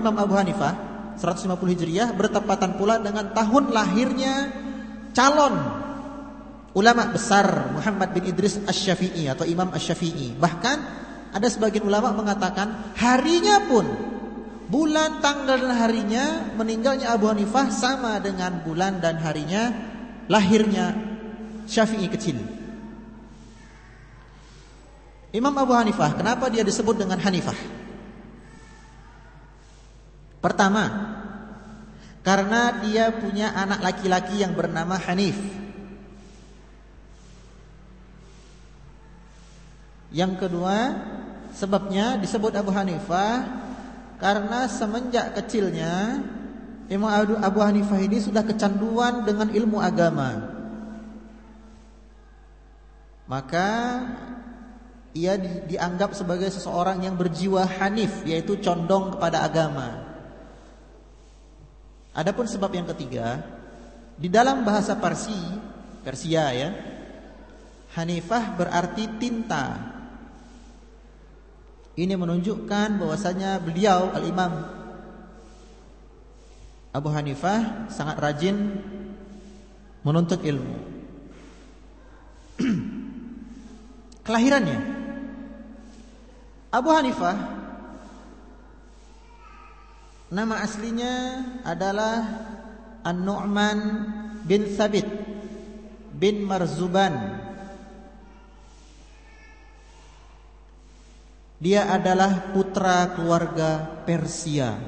Imam Abu Hanifah 150 Hijriah bertepatan pula dengan tahun lahirnya calon ulama besar Muhammad bin Idris Asy-Syafi'i atau Imam Asy-Syafi'i. Bahkan ada sebagian ulama mengatakan harinya pun bulan tanggal dan harinya meninggalnya Abu Hanifah sama dengan bulan dan harinya lahirnya Syafi'i kecil. Imam Abu Hanifah, kenapa dia disebut dengan Hanifah? Pertama, karena dia punya anak laki-laki yang bernama Hanif. Yang kedua, sebabnya disebut Abu Hanifah karena semenjak kecilnya Imam Abu Hanifah ini sudah kecanduan dengan ilmu agama. Maka ia dianggap sebagai seseorang yang berjiwa hanif yaitu condong kepada agama. Adapun sebab yang ketiga, di dalam bahasa Parsi, Persia ya, Hanifah berarti tinta. Ini menunjukkan bahwasanya beliau Al-Imam Abu Hanifah sangat rajin menuntut ilmu. Kelahirannya Abu Hanifah nama aslinya adalah An-Nu'man bin Thabit bin Marzuban. Dia adalah putra keluarga Persia.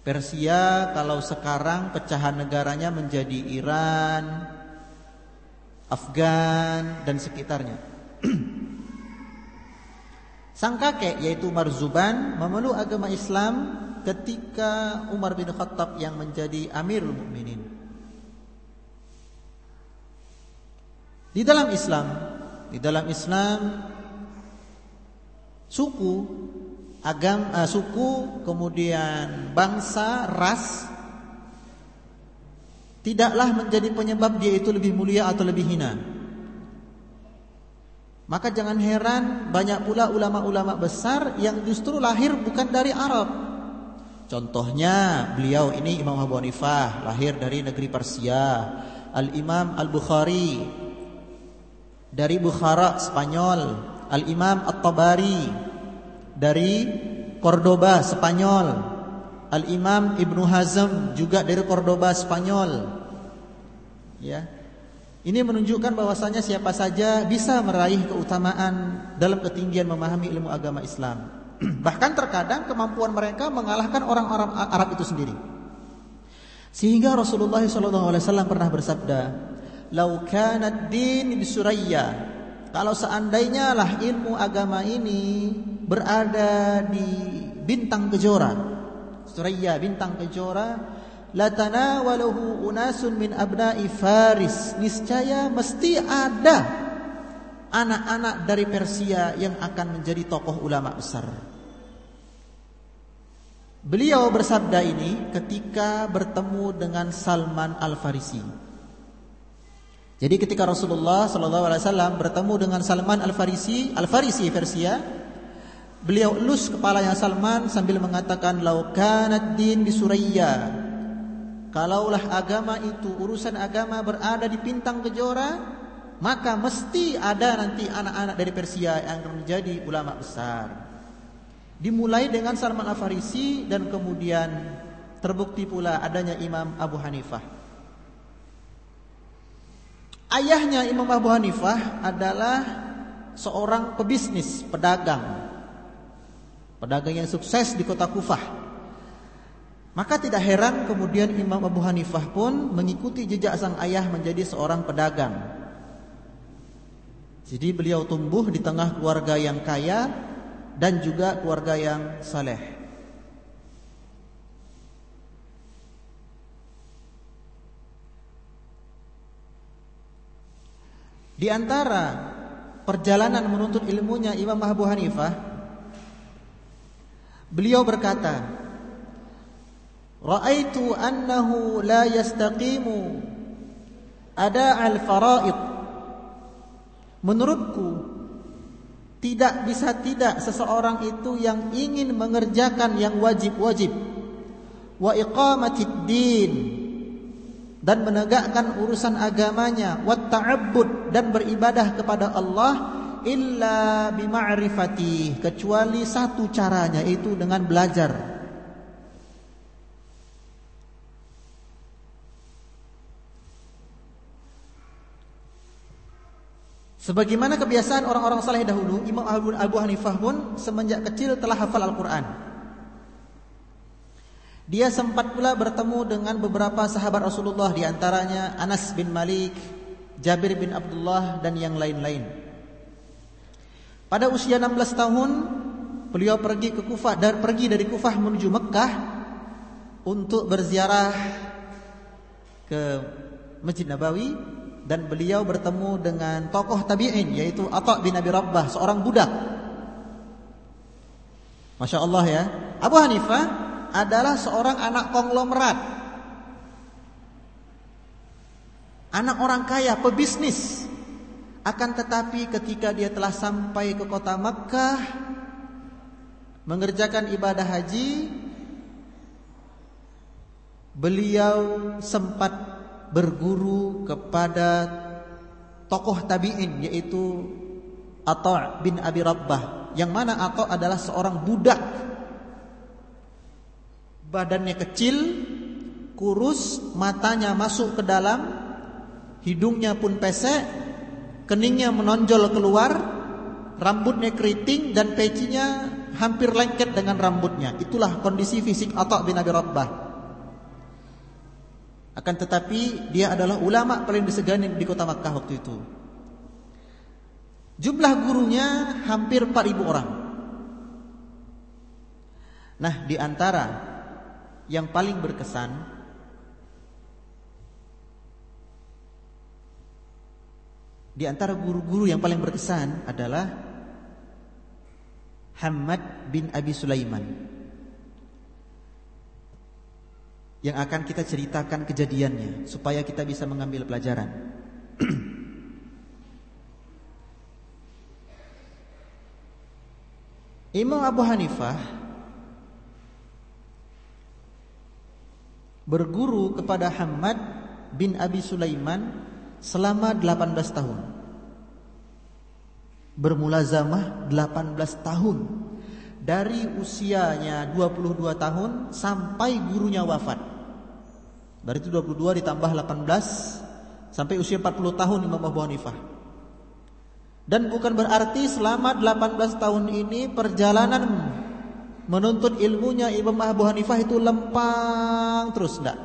Persia kalau sekarang pecahan negaranya menjadi Iran, Afgan dan sekitarnya. Sang kakek yaitu Marzuban memeluk agama Islam ketika Umar bin Khattab yang menjadi Amirul Mukminin. Di dalam Islam, di dalam Islam suku, agam, uh, suku, kemudian bangsa, ras tidaklah menjadi penyebab dia itu lebih mulia atau lebih hina. Maka jangan heran banyak pula ulama-ulama besar yang justru lahir bukan dari Arab. Contohnya beliau ini Imam Abu Hanifah lahir dari negeri Persia. Al-Imam Al-Bukhari dari Bukhara Spanyol. Al-Imam At-Tabari dari Cordoba Spanyol. Al-Imam Ibnu Hazm juga dari Cordoba Spanyol. Ya. Ini menunjukkan bahwasanya siapa saja bisa meraih keutamaan dalam ketinggian memahami ilmu agama Islam. Bahkan terkadang kemampuan mereka mengalahkan orang-orang Arab itu sendiri. Sehingga Rasulullah SAW pernah bersabda, "Lau kana din di Suraya." Kalau seandainya lah ilmu agama ini berada di bintang kejora, Suraya bintang kejora, latanawalahu unasun min abna'i Faris niscaya mesti ada anak-anak dari Persia yang akan menjadi tokoh ulama besar. Beliau bersabda ini ketika bertemu dengan Salman Al-Farisi. Jadi ketika Rasulullah sallallahu alaihi wasallam bertemu dengan Salman Al-Farisi, Al-Farisi Persia, beliau elus kepalanya Salman sambil mengatakan laukanad din di Suraya Kalaulah agama itu urusan agama berada di pintang kejora, maka mesti ada nanti anak-anak dari Persia yang akan menjadi ulama besar. Dimulai dengan Salman Al-Farisi dan kemudian terbukti pula adanya Imam Abu Hanifah. Ayahnya Imam Abu Hanifah adalah seorang pebisnis, pedagang. Pedagang yang sukses di kota Kufah. Maka tidak heran kemudian Imam Abu Hanifah pun mengikuti jejak sang ayah menjadi seorang pedagang. Jadi beliau tumbuh di tengah keluarga yang kaya dan juga keluarga yang saleh. Di antara perjalanan menuntut ilmunya Imam Abu Hanifah, beliau berkata, Ra'aitu annahu la yastaqimu ada al-fara'id. Menurutku Tidak bisa tidak seseorang itu yang ingin mengerjakan yang wajib-wajib. Wa iqamatid din. Dan menegakkan urusan agamanya. Wa ta'abbud. Dan beribadah kepada Allah illa bima'rifati kecuali satu caranya itu dengan belajar Sebagaimana kebiasaan orang-orang saleh dahulu, Imam Abu Hanifah pun semenjak kecil telah hafal Al-Quran. Dia sempat pula bertemu dengan beberapa sahabat Rasulullah di antaranya Anas bin Malik, Jabir bin Abdullah dan yang lain-lain. Pada usia 16 tahun, beliau pergi ke Kufah dan pergi dari Kufah menuju Mekah untuk berziarah ke Masjid Nabawi dan beliau bertemu dengan tokoh tabi'in yaitu Atha bin Abi Rabbah seorang budak. Masya Allah ya. Abu Hanifah adalah seorang anak konglomerat. Anak orang kaya, pebisnis. Akan tetapi ketika dia telah sampai ke kota Makkah mengerjakan ibadah haji, beliau sempat berguru kepada tokoh tabi'in yaitu Atha bin Abi Rabbah yang mana Atha adalah seorang budak. Badannya kecil kurus matanya masuk ke dalam hidungnya pun pesek keningnya menonjol keluar rambutnya keriting dan pecinya hampir lengket dengan rambutnya. Itulah kondisi fisik Atha bin Abi Rabbah akan tetapi dia adalah ulama paling disegani di kota Makkah waktu itu. Jumlah gurunya hampir 4000 orang. Nah, di antara yang paling berkesan di antara guru-guru yang paling berkesan adalah Hamad bin Abi Sulaiman yang akan kita ceritakan kejadiannya supaya kita bisa mengambil pelajaran. Imam Abu Hanifah berguru kepada Hamad bin Abi Sulaiman selama 18 tahun. Bermulazamah 18 tahun dari usianya 22 tahun sampai gurunya wafat. Berarti 22 ditambah 18 sampai usia 40 tahun Imam Abu Hanifah. Dan bukan berarti selama 18 tahun ini perjalanan menuntut ilmunya Imam Abu Hanifah itu lempang terus enggak.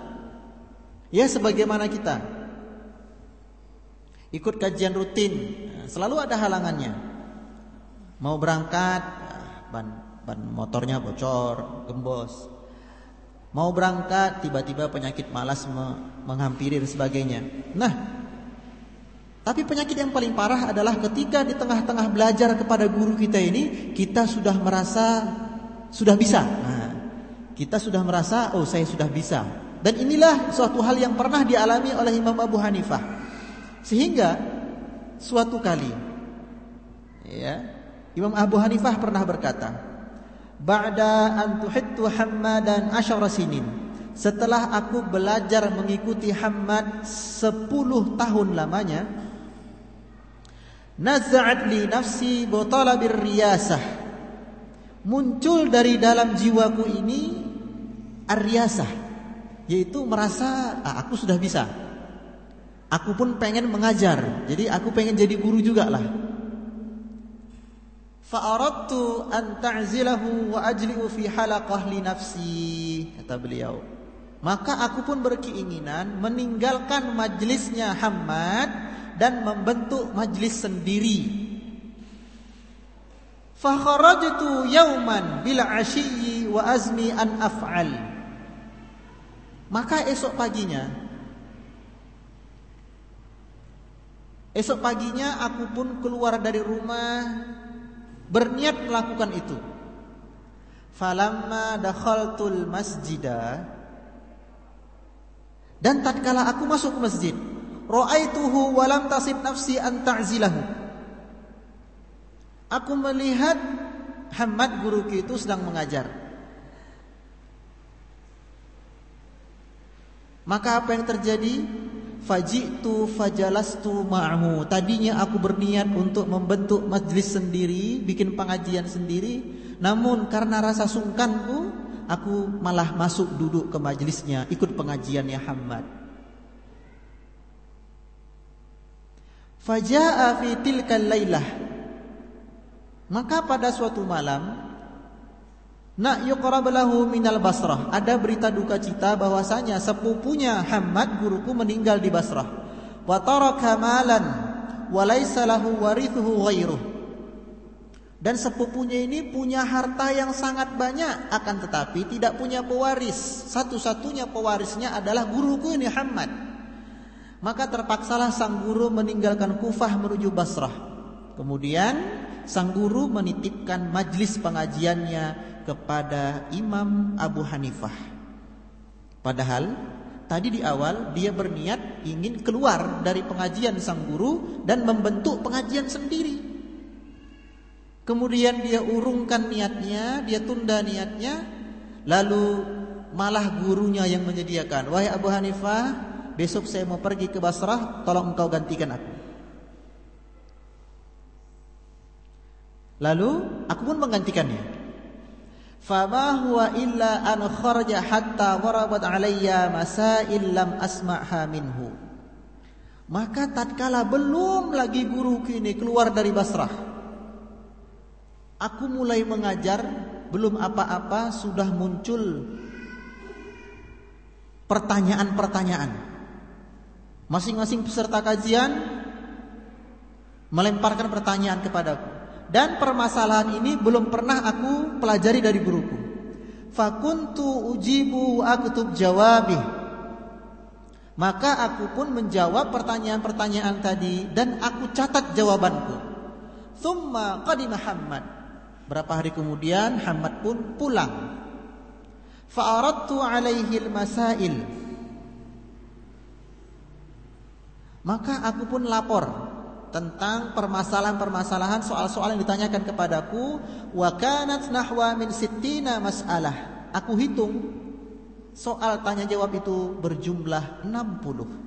Ya sebagaimana kita ikut kajian rutin, selalu ada halangannya. Mau berangkat ban motornya bocor, gembos. Mau berangkat tiba-tiba penyakit malas menghampiri dan sebagainya. Nah, tapi penyakit yang paling parah adalah ketika di tengah-tengah belajar kepada guru kita ini kita sudah merasa sudah bisa. Nah, kita sudah merasa oh saya sudah bisa. Dan inilah suatu hal yang pernah dialami oleh Imam Abu Hanifah. Sehingga suatu kali ya, Imam Abu Hanifah pernah berkata, ba'da an tuhittu Hammadan asyara sinin. Setelah aku belajar mengikuti Hammad 10 tahun lamanya naz'at li nafsi talabir riyasah. Muncul dari dalam jiwaku ini ar-riyasah yaitu merasa ah, aku sudah bisa. Aku pun pengen mengajar jadi aku pengen jadi guru juga lah Fa'aradtu an ta'zilahu wa ajli'u fi halaqah li nafsi kata beliau. Maka aku pun berkeinginan meninggalkan majlisnya Hamad dan membentuk majlis sendiri. Fa kharajtu yauman bil ashiyyi wa azmi an af'al. Maka esok paginya Esok paginya aku pun keluar dari rumah berniat melakukan itu. Falamma dakhaltul masjida dan tatkala aku masuk ke masjid, ra'aituhu wa lam tasib nafsi an ta'zilahu. Aku melihat Hamad guruku itu sedang mengajar. Maka apa yang terjadi? Fajitu fajalastu ma'hu. Tadinya aku berniat untuk membentuk majlis sendiri, bikin pengajian sendiri, namun karena rasa sungkanku, aku malah masuk duduk ke majlisnya, ikut pengajiannya Hamad. Faja'a fi tilkal. Maka pada suatu malam Nak yuqrab minal Basrah. Ada berita duka cita bahwasanya sepupunya Hamad guruku meninggal di Basrah. Wa taraka malan wa warithuhu. Dan sepupunya ini punya harta yang sangat banyak akan tetapi tidak punya pewaris. Satu-satunya pewarisnya adalah guruku ini Hamad. Maka terpaksalah sang guru meninggalkan Kufah menuju Basrah. Kemudian sang guru menitipkan majlis pengajiannya kepada Imam Abu Hanifah. Padahal tadi di awal dia berniat ingin keluar dari pengajian sang guru dan membentuk pengajian sendiri. Kemudian dia urungkan niatnya, dia tunda niatnya, lalu malah gurunya yang menyediakan. Wahai Abu Hanifah, besok saya mau pergi ke Basrah, tolong engkau gantikan aku. Lalu aku pun menggantikannya. Fama huwa illa an kharaja hatta warabat alayya masail lam asma'ha minhu. Maka tatkala belum lagi guru kini keluar dari Basrah. Aku mulai mengajar, belum apa-apa sudah muncul pertanyaan-pertanyaan. Masing-masing peserta kajian melemparkan pertanyaan kepadaku. Dan permasalahan ini belum pernah aku pelajari dari guruku. Fakuntu ujibu aktub jawabi. Maka aku pun menjawab pertanyaan-pertanyaan tadi dan aku catat jawabanku. Thumma qadima Muhammad. Berapa hari kemudian Hamad pun pulang. Fa'aradtu alaihi masail Maka aku pun lapor tentang permasalahan-permasalahan soal-soal yang ditanyakan kepadaku. Wa kanat nahwa min sittina mas'alah. Aku hitung soal tanya jawab itu berjumlah 60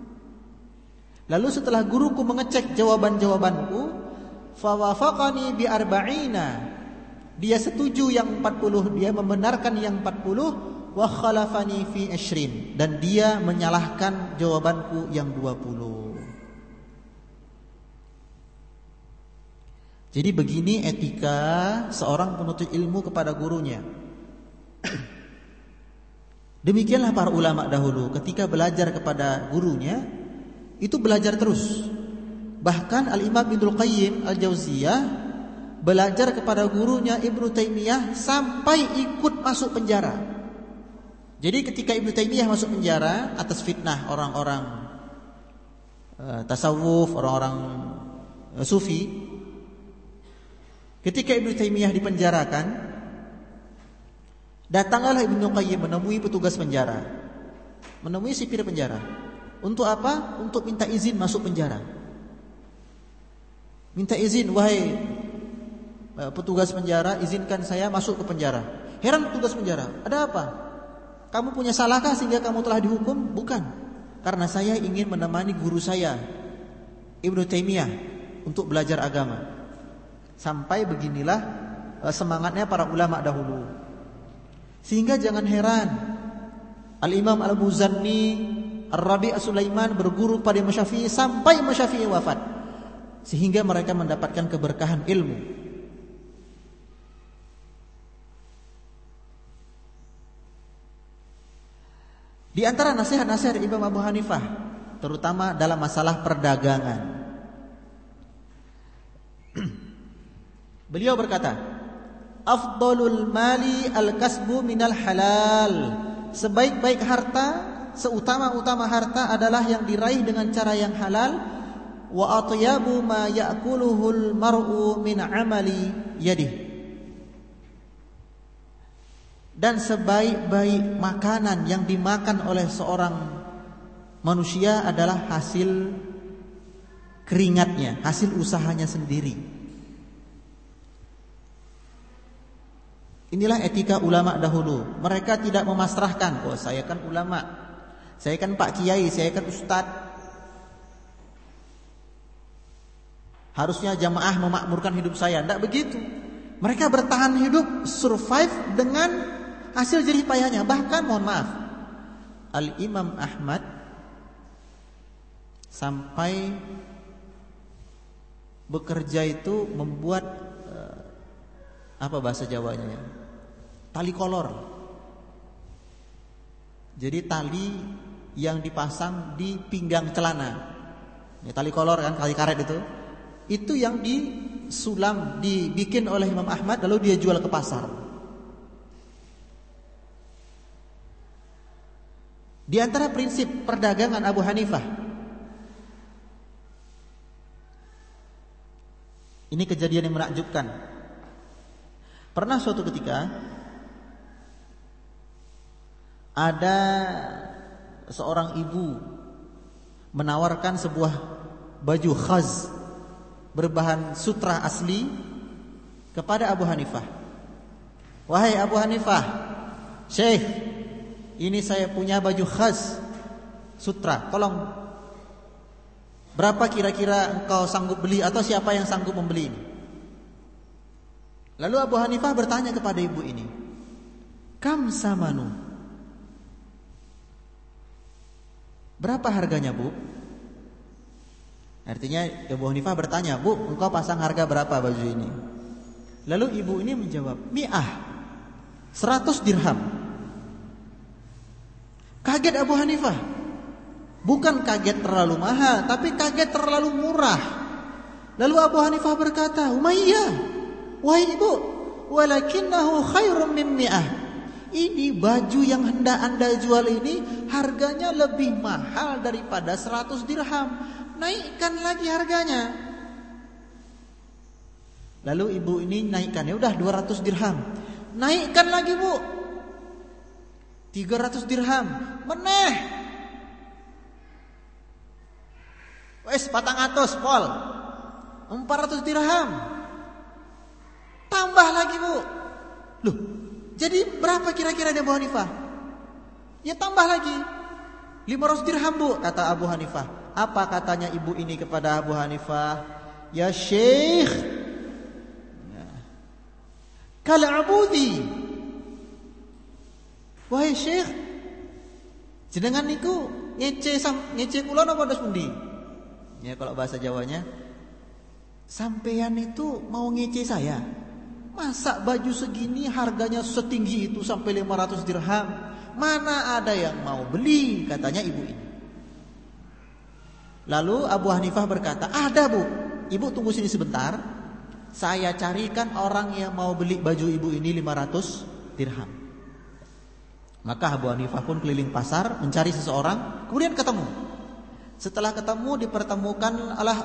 lalu setelah guruku mengecek jawaban-jawabanku fawafaqani bi arba'ina. Dia setuju yang 40 dia membenarkan yang 40 wa khalafani fi 20 dan dia menyalahkan jawabanku yang 20 Jadi begini etika seorang penuntut ilmu kepada gurunya. Demikianlah para ulama dahulu ketika belajar kepada gurunya itu belajar terus. Bahkan Al-Imam Ibnu Qayyim Al-Jauziyah belajar kepada gurunya Ibnu Taimiyah sampai ikut masuk penjara. Jadi ketika Ibnu Taimiyah masuk penjara atas fitnah orang-orang uh, tasawuf, orang-orang uh, sufi, Ketika Ibnu Taimiyah dipenjarakan, datanglah Ibnu Qayyim menemui petugas penjara. Menemui sipir penjara. Untuk apa? Untuk minta izin masuk penjara. Minta izin, wahai e, petugas penjara, izinkan saya masuk ke penjara. Heran petugas penjara, ada apa? Kamu punya salahkah sehingga kamu telah dihukum? Bukan. Karena saya ingin menemani guru saya, Ibnu Taimiyah, untuk belajar agama. Sampai beginilah eh, semangatnya para ulama dahulu. Sehingga jangan heran Al-Imam Al-Muzanni Ar-Rabi' Sulaiman berguru pada Masyafi'i sampai Masyafi'i wafat. Sehingga mereka mendapatkan keberkahan ilmu. Di antara nasihat-nasihat Imam Abu Hanifah terutama dalam masalah perdagangan. Beliau berkata, "Afdalul mali al-kasbu minal halal." Sebaik-baik harta, seutama-utama harta adalah yang diraih dengan cara yang halal. Wa atyabu ma ya'kuluhul mar'u min amali yadih. Dan sebaik-baik makanan yang dimakan oleh seorang manusia adalah hasil keringatnya, hasil usahanya sendiri. Inilah etika ulama dahulu. Mereka tidak memasrahkan, "Oh, saya kan ulama. Saya kan Pak Kiai, saya kan ustaz." Harusnya jamaah memakmurkan hidup saya. Tidak begitu. Mereka bertahan hidup, survive dengan hasil jerih payahnya. Bahkan mohon maaf, Al-Imam Ahmad sampai bekerja itu membuat uh, apa bahasa Jawanya ya? Tali kolor. Jadi tali yang dipasang di pinggang celana. Ini tali kolor kan, tali karet itu. Itu yang disulam, dibikin oleh Imam Ahmad lalu dia jual ke pasar. Di antara prinsip perdagangan Abu Hanifah Ini kejadian yang menakjubkan. Pernah suatu ketika ada seorang ibu menawarkan sebuah baju khaz berbahan sutra asli kepada Abu Hanifah. Wahai Abu Hanifah, Syekh, ini saya punya baju khaz sutra, tolong Berapa kira-kira engkau sanggup beli atau siapa yang sanggup membeli ini? Lalu Abu Hanifah bertanya kepada ibu ini, "Kam samanu?" Berapa harganya, Bu? Artinya Abu Hanifah bertanya, "Bu, engkau pasang harga berapa baju ini?" Lalu ibu ini menjawab, "Mi'ah." 100 dirham. Kaget Abu Hanifah. Bukan kaget terlalu mahal, tapi kaget terlalu murah. Lalu Abu Hanifah berkata, "Umayyah, wahai ibu, walakinnahu khairum min mi'ah." Ini baju yang hendak Anda jual ini harganya lebih mahal daripada 100 dirham. Naikkan lagi harganya. Lalu ibu ini naikkan, ya udah 200 dirham. Naikkan lagi, Bu. 300 dirham. Meneh Wes patang atus pol. 400 dirham. Tambah lagi bu. Loh, jadi berapa kira-kira Abu Hanifah? Ya tambah lagi. 500 dirham bu, kata Abu Hanifah. Apa katanya ibu ini kepada Abu Hanifah? Ya Syekh. Ya. Kala abudi. Wahai Syekh. Jenengan niku ngece ngece kula napa ndas pundi? Ya kalau bahasa Jawanya Sampean itu mau ngece saya Masa baju segini harganya setinggi itu sampai 500 dirham? Mana ada yang mau beli? Katanya ibu ini. Lalu Abu Hanifah berkata Ada bu. Ibu tunggu sini sebentar. Saya carikan orang yang mau beli baju ibu ini 500 dirham. Maka Abu Hanifah pun keliling pasar Mencari seseorang Kemudian ketemu. Setelah ketemu dipertemukan oleh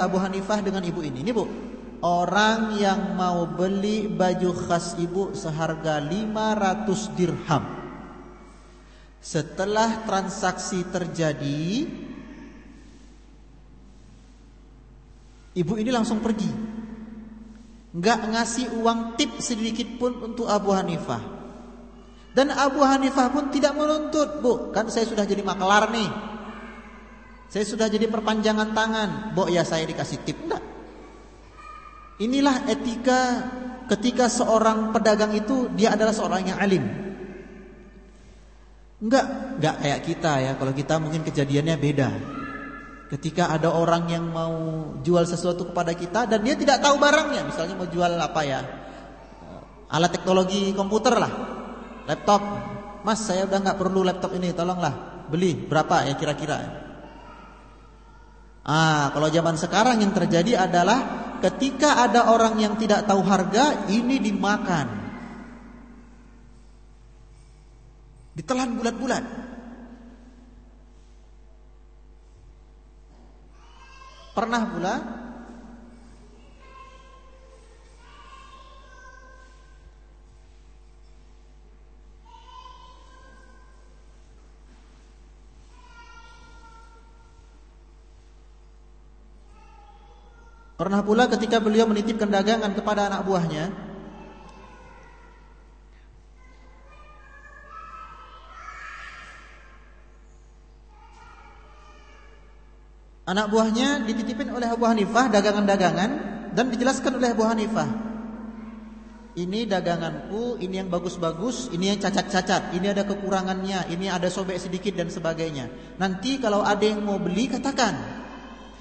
Abu Hanifah dengan ibu ini. Ini Bu, orang yang mau beli baju khas ibu seharga 500 dirham. Setelah transaksi terjadi, ibu ini langsung pergi. Enggak ngasih uang tip sedikit pun untuk Abu Hanifah. Dan Abu Hanifah pun tidak menuntut, Bu, kan saya sudah jadi makelar nih. Saya sudah jadi perpanjangan tangan. Bok ya saya dikasih tip. Enggak. Inilah etika ketika seorang pedagang itu dia adalah seorang yang alim. Enggak, enggak kayak kita ya. Kalau kita mungkin kejadiannya beda. Ketika ada orang yang mau jual sesuatu kepada kita dan dia tidak tahu barangnya, misalnya mau jual apa ya? Alat teknologi komputer lah. Laptop. Mas, saya udah nggak perlu laptop ini, tolonglah beli berapa ya kira-kira? Ah, kalau zaman sekarang yang terjadi adalah ketika ada orang yang tidak tahu harga, ini dimakan. Ditelan bulat-bulat. Pernah pula Pernah pula ketika beliau menitipkan dagangan kepada anak buahnya, Anak buahnya dititipin oleh Abu Hanifah dagangan-dagangan dan dijelaskan oleh Abu Hanifah. Ini daganganku, ini yang bagus-bagus, ini yang cacat-cacat, ini ada kekurangannya, ini ada sobek sedikit dan sebagainya. Nanti kalau ada yang mau beli katakan.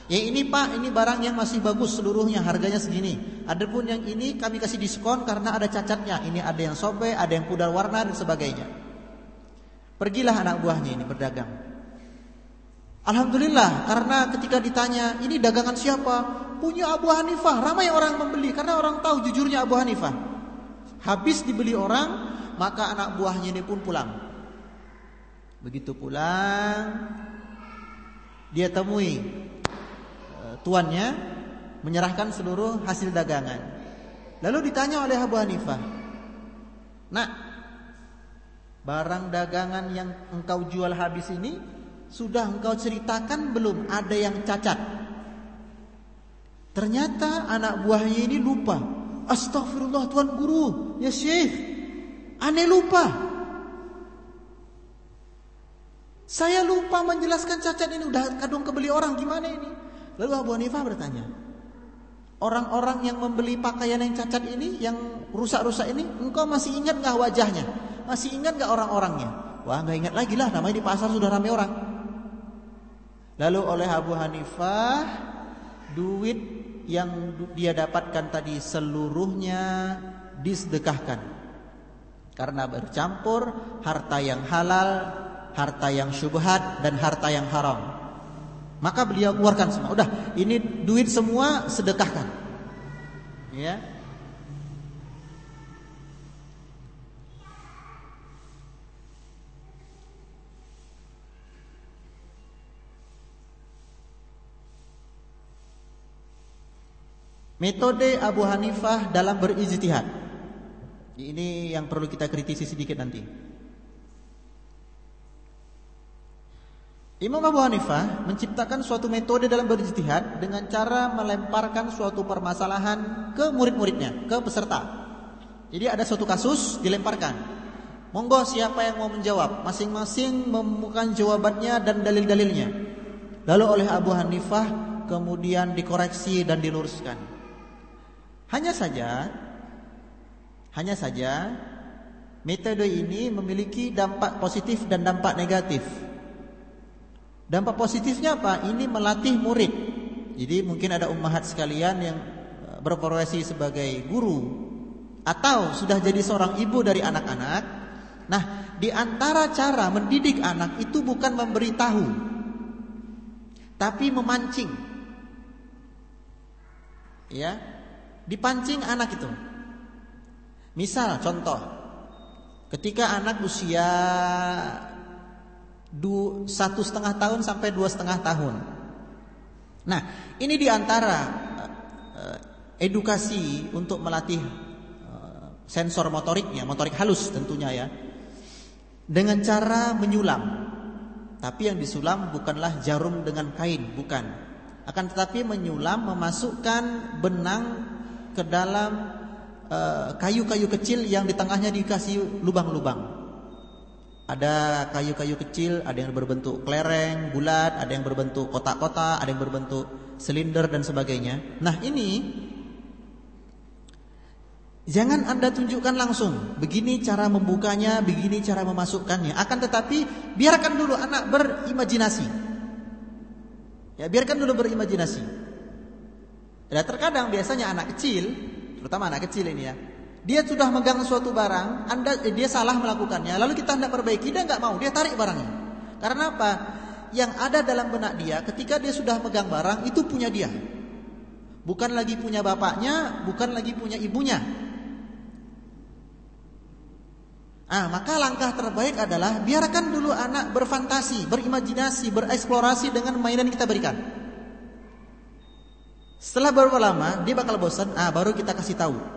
Yang ini Pak, ini barang yang masih bagus seluruhnya, harganya segini. Adapun yang ini kami kasih diskon karena ada cacatnya. Ini ada yang sobek, ada yang pudar warna dan sebagainya. Pergilah anak buahnya ini berdagang. Alhamdulillah karena ketika ditanya ini dagangan siapa? Punya Abu Hanifah. Ramai orang membeli karena orang tahu jujurnya Abu Hanifah. Habis dibeli orang, maka anak buahnya ini pun pulang. Begitu pulang, dia temui tuannya menyerahkan seluruh hasil dagangan. Lalu ditanya oleh Abu Hanifah, "Nak, barang dagangan yang engkau jual habis ini sudah engkau ceritakan belum ada yang cacat? Ternyata anak buahnya ini lupa. Astagfirullah tuan guru, ya syekh. Aneh lupa. Saya lupa menjelaskan cacat ini udah kadung kebeli orang gimana ini? Lalu Abu Hanifah bertanya, orang-orang yang membeli pakaian yang cacat ini, yang rusak-rusak ini, engkau masih ingat nggak wajahnya? Masih ingat nggak orang-orangnya? Wah nggak ingat lagi lah, namanya di pasar sudah ramai orang. Lalu oleh Abu Hanifah duit yang dia dapatkan tadi seluruhnya disedekahkan. Karena bercampur harta yang halal, harta yang syubhat dan harta yang haram. Maka beliau keluarkan semua. Udah, ini duit semua sedekahkan. Ya. Metode Abu Hanifah dalam berijtihad. Ini yang perlu kita kritisi sedikit nanti. Imam Abu Hanifah menciptakan suatu metode dalam berijtihad dengan cara melemparkan suatu permasalahan ke murid-muridnya, ke peserta. Jadi ada suatu kasus dilemparkan. Monggo siapa yang mau menjawab? Masing-masing menemukan jawabannya dan dalil-dalilnya. Lalu oleh Abu Hanifah kemudian dikoreksi dan diluruskan. Hanya saja hanya saja metode ini memiliki dampak positif dan dampak negatif. Dampak positifnya apa? Ini melatih murid. Jadi mungkin ada ummahat sekalian yang eh, berprofesi sebagai guru atau sudah jadi seorang ibu dari anak-anak. Nah, di antara cara mendidik anak itu bukan memberitahu tapi memancing. Ya, dipancing anak itu. Misal contoh, ketika anak usia satu setengah tahun sampai dua setengah tahun. Nah, ini di antara uh, edukasi untuk melatih uh, sensor motoriknya, motorik halus tentunya ya, dengan cara menyulam. Tapi yang disulam bukanlah jarum dengan kain, bukan. Akan tetapi menyulam memasukkan benang ke dalam eh, kayu-kayu kecil yang di tengahnya dikasih lubang-lubang. Ada kayu-kayu kecil, ada yang berbentuk kelereng, bulat, ada yang berbentuk kotak-kotak, ada yang berbentuk silinder dan sebagainya. Nah, ini jangan Anda tunjukkan langsung. Begini cara membukanya, begini cara memasukkannya. Akan tetapi biarkan dulu anak berimajinasi. Ya, biarkan dulu berimajinasi. Dan terkadang biasanya anak kecil, terutama anak kecil ini ya, dia sudah megang suatu barang, anda eh, dia salah melakukannya, lalu kita hendak perbaiki, dia nggak mau, dia tarik barangnya. Karena apa? Yang ada dalam benak dia, ketika dia sudah megang barang, itu punya dia. Bukan lagi punya bapaknya, bukan lagi punya ibunya. Ah, maka langkah terbaik adalah biarkan dulu anak berfantasi, berimajinasi, bereksplorasi dengan mainan yang kita berikan. Setelah beberapa lama dia bakal bosan, ah baru kita kasih tahu.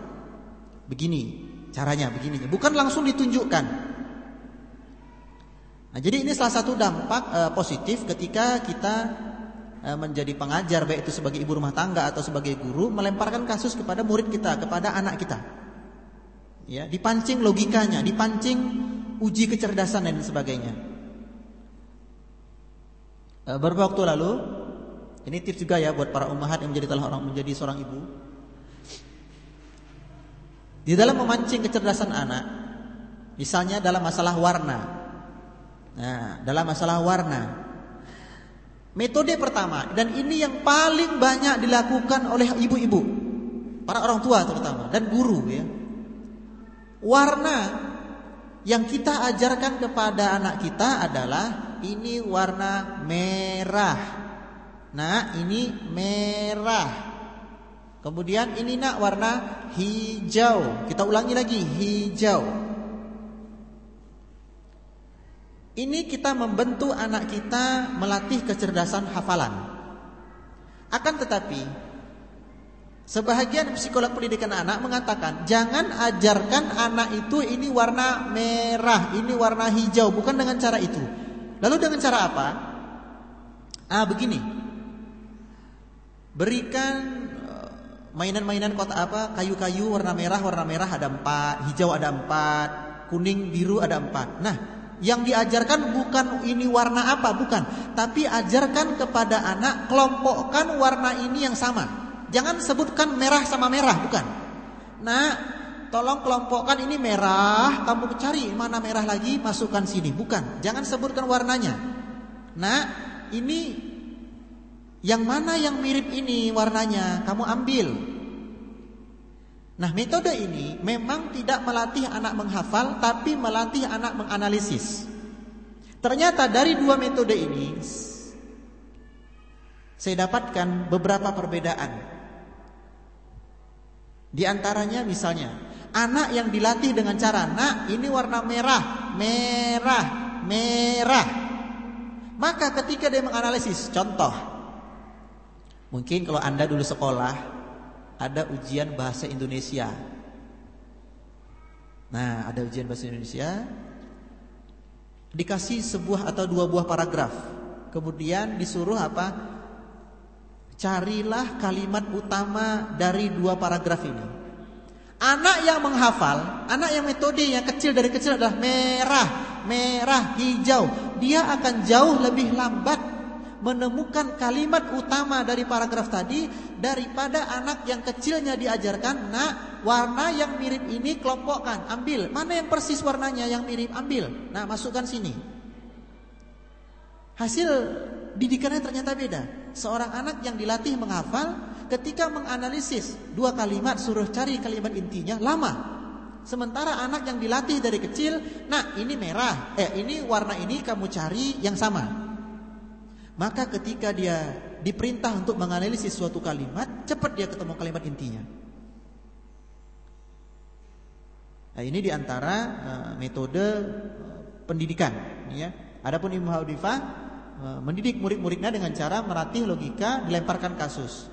Begini caranya, begini. Bukan langsung ditunjukkan. Nah, jadi ini salah satu dampak uh, positif ketika kita uh, menjadi pengajar baik itu sebagai ibu rumah tangga atau sebagai guru melemparkan kasus kepada murid kita, kepada anak kita. Ya, dipancing logikanya, dipancing uji kecerdasan dan sebagainya. Uh, beberapa waktu lalu Ini tips juga ya buat para ummahat yang menjadi telah orang menjadi seorang ibu. Di dalam memancing kecerdasan anak, misalnya dalam masalah warna. Nah, dalam masalah warna. Metode pertama dan ini yang paling banyak dilakukan oleh ibu-ibu, para orang tua terutama dan guru ya. Warna yang kita ajarkan kepada anak kita adalah ini warna merah. Nah, ini merah. Kemudian ini nak warna hijau. Kita ulangi lagi, hijau. Ini kita membentuk anak kita melatih kecerdasan hafalan. Akan tetapi sebahagian psikolog pendidikan anak mengatakan jangan ajarkan anak itu ini warna merah, ini warna hijau, bukan dengan cara itu. Lalu dengan cara apa? Ah begini. Berikan mainan-mainan kota apa? Kayu-kayu warna merah warna merah ada empat. Hijau ada empat. Kuning biru ada empat. Nah yang diajarkan bukan ini warna apa bukan. Tapi ajarkan kepada anak kelompokkan warna ini yang sama. Jangan sebutkan merah sama merah bukan. Nah tolong kelompokkan ini merah kamu cari mana merah lagi masukkan sini. Bukan jangan sebutkan warnanya. Nah ini yang mana yang mirip ini warnanya kamu ambil. Nah, metode ini memang tidak melatih anak menghafal tapi melatih anak menganalisis. Ternyata dari dua metode ini saya dapatkan beberapa perbedaan. Di antaranya misalnya, anak yang dilatih dengan cara, "Nak, ini warna merah, merah, merah." Maka ketika dia menganalisis, contoh Mungkin kalau Anda dulu sekolah ada ujian bahasa Indonesia. Nah, ada ujian bahasa Indonesia dikasih sebuah atau dua buah paragraf. Kemudian disuruh apa? Carilah kalimat utama dari dua paragraf ini. Anak yang menghafal, anak yang metodenya kecil dari kecil adalah merah, merah, hijau. Dia akan jauh lebih lambat menemukan kalimat utama dari paragraf tadi daripada anak yang kecilnya diajarkan, "Nak, warna yang mirip ini kelompokkan, ambil. Mana yang persis warnanya yang mirip, ambil. Nah, masukkan sini." Hasil didikannya ternyata beda. Seorang anak yang dilatih menghafal ketika menganalisis dua kalimat suruh cari kalimat intinya lama. Sementara anak yang dilatih dari kecil, nah ini merah, eh ini warna ini kamu cari yang sama. Maka ketika dia diperintah untuk menganalisis suatu kalimat, cepat dia ketemu kalimat intinya. Nah, ini di antara uh, metode uh, pendidikan. Ya. Adapun Imam Hadifah uh, mendidik murid-muridnya dengan cara meratih logika, dilemparkan kasus.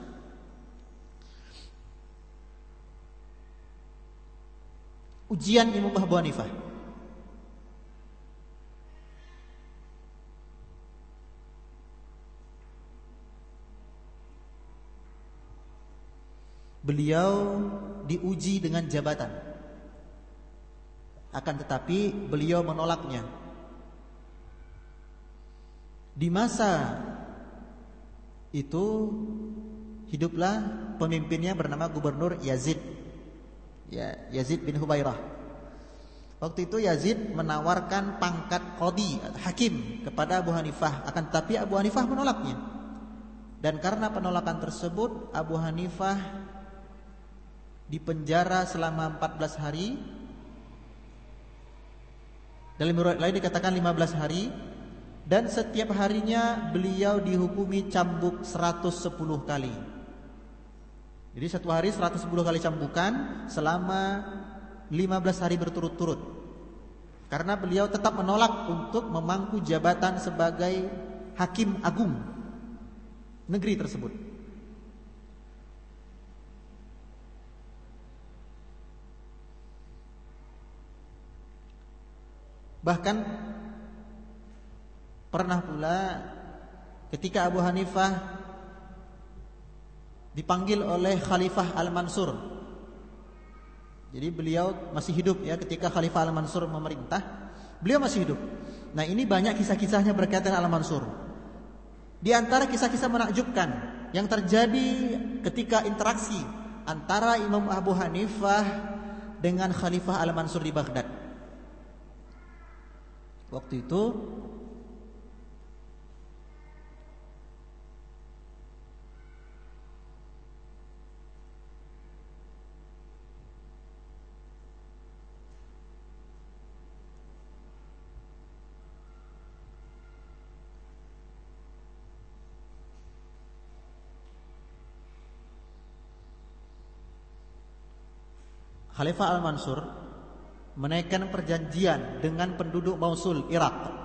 Ujian Imam Abu Hanifah. Beliau diuji dengan jabatan. Akan tetapi beliau menolaknya. Di masa itu hiduplah pemimpinnya bernama Gubernur Yazid. Ya, Yazid bin Hubairah. Waktu itu Yazid menawarkan pangkat qadi, hakim kepada Abu Hanifah, akan tetapi Abu Hanifah menolaknya. Dan karena penolakan tersebut Abu Hanifah di penjara selama 14 hari. Dalam riwayat lain dikatakan 15 hari dan setiap harinya beliau dihukumi cambuk 110 kali. Jadi satu hari 110 kali cambukan selama 15 hari berturut-turut. Karena beliau tetap menolak untuk memangku jabatan sebagai hakim agung negeri tersebut. Bahkan pernah pula ketika Abu Hanifah dipanggil oleh Khalifah Al-Mansur. Jadi beliau masih hidup ya ketika Khalifah Al-Mansur memerintah. Beliau masih hidup. Nah, ini banyak kisah-kisahnya berkaitan Al-Mansur. Di antara kisah-kisah menakjubkan yang terjadi ketika interaksi antara Imam Abu Hanifah dengan Khalifah Al-Mansur di Baghdad. Waktu itu Khalifah Al-Mansur menaikkan perjanjian dengan penduduk Mosul, Irak.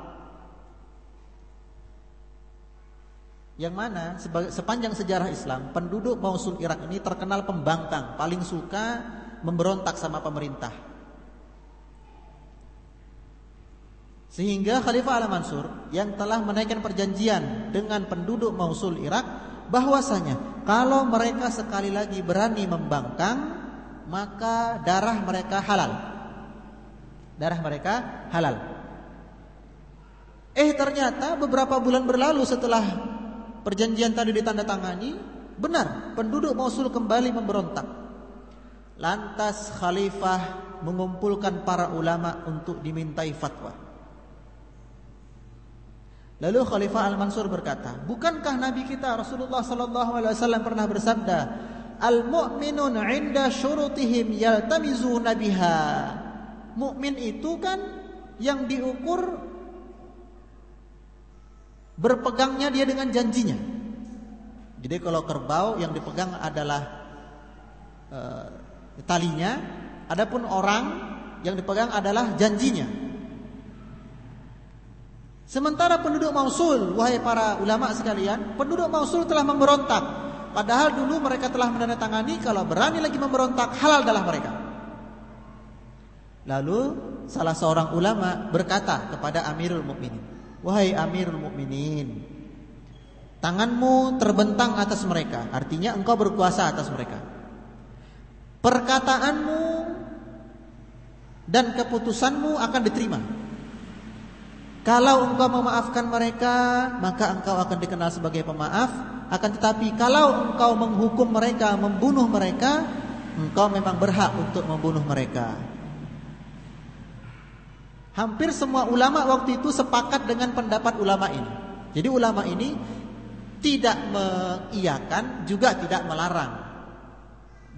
Yang mana sepanjang sejarah Islam, penduduk Mosul Irak ini terkenal pembangkang, paling suka memberontak sama pemerintah. Sehingga Khalifah Al-Mansur yang telah menaikkan perjanjian dengan penduduk Mosul Irak bahwasanya kalau mereka sekali lagi berani membangkang maka darah mereka halal. Darah mereka halal. Eh ternyata beberapa bulan berlalu setelah perjanjian tadi ditandatangani, benar penduduk Mosul kembali memberontak. Lantas khalifah mengumpulkan para ulama untuk dimintai fatwa. Lalu Khalifah Al-Mansur berkata, "Bukankah nabi kita Rasulullah sallallahu alaihi wasallam pernah bersabda, Al-mu'minun 'inda syurutihim yaltamizuna biha. Mukmin itu kan yang diukur berpegangnya dia dengan janjinya. Jadi kalau kerbau yang dipegang adalah uh, talinya, adapun orang yang dipegang adalah janjinya. Sementara penduduk Mausul, wahai para ulama sekalian, penduduk Mausul telah memberontak Padahal dulu mereka telah menandatangani kalau berani lagi memberontak halal adalah mereka. Lalu salah seorang ulama berkata kepada Amirul Mukminin, "Wahai Amirul Mukminin, tanganmu terbentang atas mereka, artinya engkau berkuasa atas mereka. Perkataanmu dan keputusanmu akan diterima. Kalau engkau memaafkan mereka, maka engkau akan dikenal sebagai pemaaf akan tetapi kalau engkau menghukum mereka, membunuh mereka, engkau memang berhak untuk membunuh mereka. Hampir semua ulama waktu itu sepakat dengan pendapat ulama ini. Jadi ulama ini tidak mengiyakan juga tidak melarang.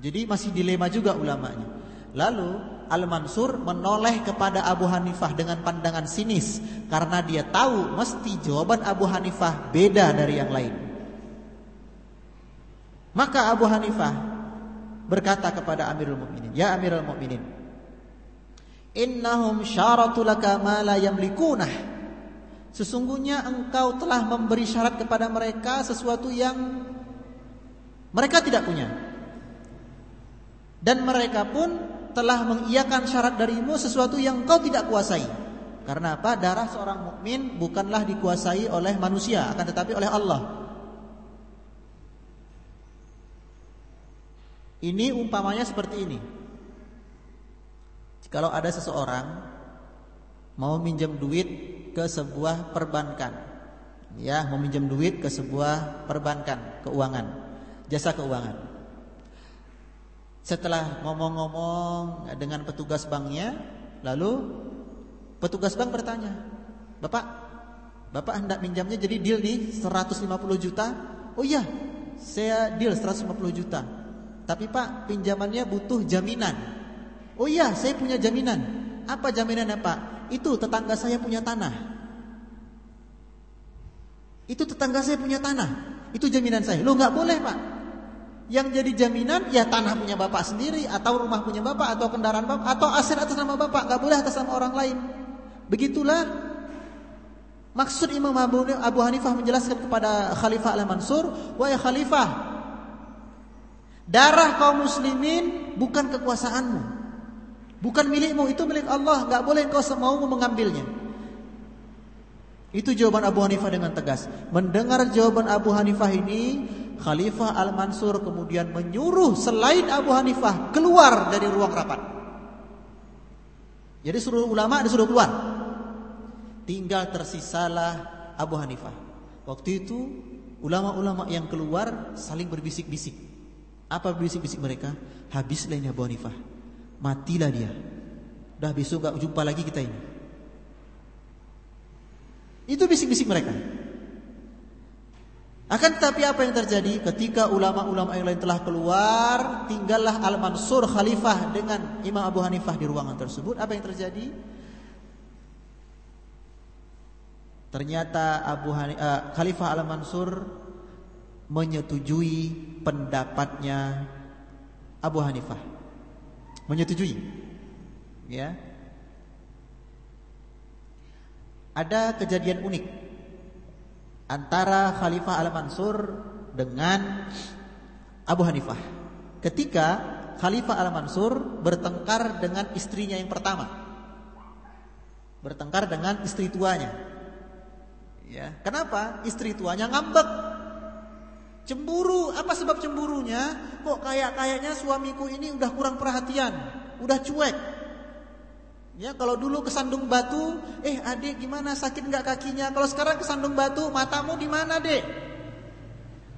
Jadi masih dilema juga ulamanya. Lalu Al-Mansur menoleh kepada Abu Hanifah dengan pandangan sinis karena dia tahu mesti jawaban Abu Hanifah beda dari yang lain. Maka Abu Hanifah berkata kepada Amirul Mukminin, "Ya Amirul Mukminin, innahum syaratu laka ma la yamlikunah." Sesungguhnya engkau telah memberi syarat kepada mereka sesuatu yang mereka tidak punya. Dan mereka pun telah mengiyakan syarat darimu sesuatu yang engkau tidak kuasai. Karena apa? Darah seorang mukmin bukanlah dikuasai oleh manusia, akan tetapi oleh Allah. Ini umpamanya seperti ini. Kalau ada seseorang mau minjam duit ke sebuah perbankan, ya, mau minjam duit ke sebuah perbankan keuangan, jasa keuangan. Setelah ngomong-ngomong dengan petugas banknya, lalu petugas bank bertanya, "Bapak, Bapak hendak minjamnya jadi deal nih 150 juta?" "Oh iya, saya deal 150 juta." Tapi Pak, pinjamannya butuh jaminan. Oh iya, saya punya jaminan. Apa jaminannya Pak? Itu tetangga saya punya tanah. Itu tetangga saya punya tanah. Itu jaminan saya. Lo nggak boleh Pak. Yang jadi jaminan ya tanah punya bapak sendiri atau rumah punya bapak atau kendaraan bapak atau aset atas nama bapak, nggak boleh atas nama orang lain. Begitulah maksud Imam Abu, Abu Hanifah menjelaskan kepada Khalifah Al-Mansur, "Wahai Khalifah, Darah kaum muslimin bukan kekuasaanmu. Bukan milikmu, itu milik Allah. Gak boleh kau semaumu mengambilnya. Itu jawaban Abu Hanifah dengan tegas. Mendengar jawaban Abu Hanifah ini, Khalifah Al-Mansur kemudian menyuruh selain Abu Hanifah keluar dari ruang rapat. Jadi seluruh ulama disuruh keluar. Tinggal tersisalah Abu Hanifah. Waktu itu ulama-ulama yang keluar saling berbisik-bisik. Apa berbisik-bisik mereka? Habislah ini Abu Hanifah. Matilah dia. Dah besok gak jumpa lagi kita ini. Itu bisik-bisik mereka. Akan tetapi apa yang terjadi ketika ulama-ulama yang lain telah keluar, tinggallah Al-Mansur khalifah dengan Imam Abu Hanifah di ruangan tersebut. Apa yang terjadi? Ternyata Abu Hanifah, uh, Khalifah Al-Mansur menyetujui pendapatnya Abu Hanifah. Menyetujui. Ya. Ada kejadian unik antara Khalifah Al-Mansur dengan Abu Hanifah. Ketika Khalifah Al-Mansur bertengkar dengan istrinya yang pertama. Bertengkar dengan istri tuanya. Ya, kenapa? Istri tuanya ngambek. Cemburu, apa sebab cemburunya? Kok kayak-kayaknya suamiku ini udah kurang perhatian, udah cuek. Ya, kalau dulu kesandung batu, eh adik gimana sakit nggak kakinya? Kalau sekarang kesandung batu, matamu di mana, Dek?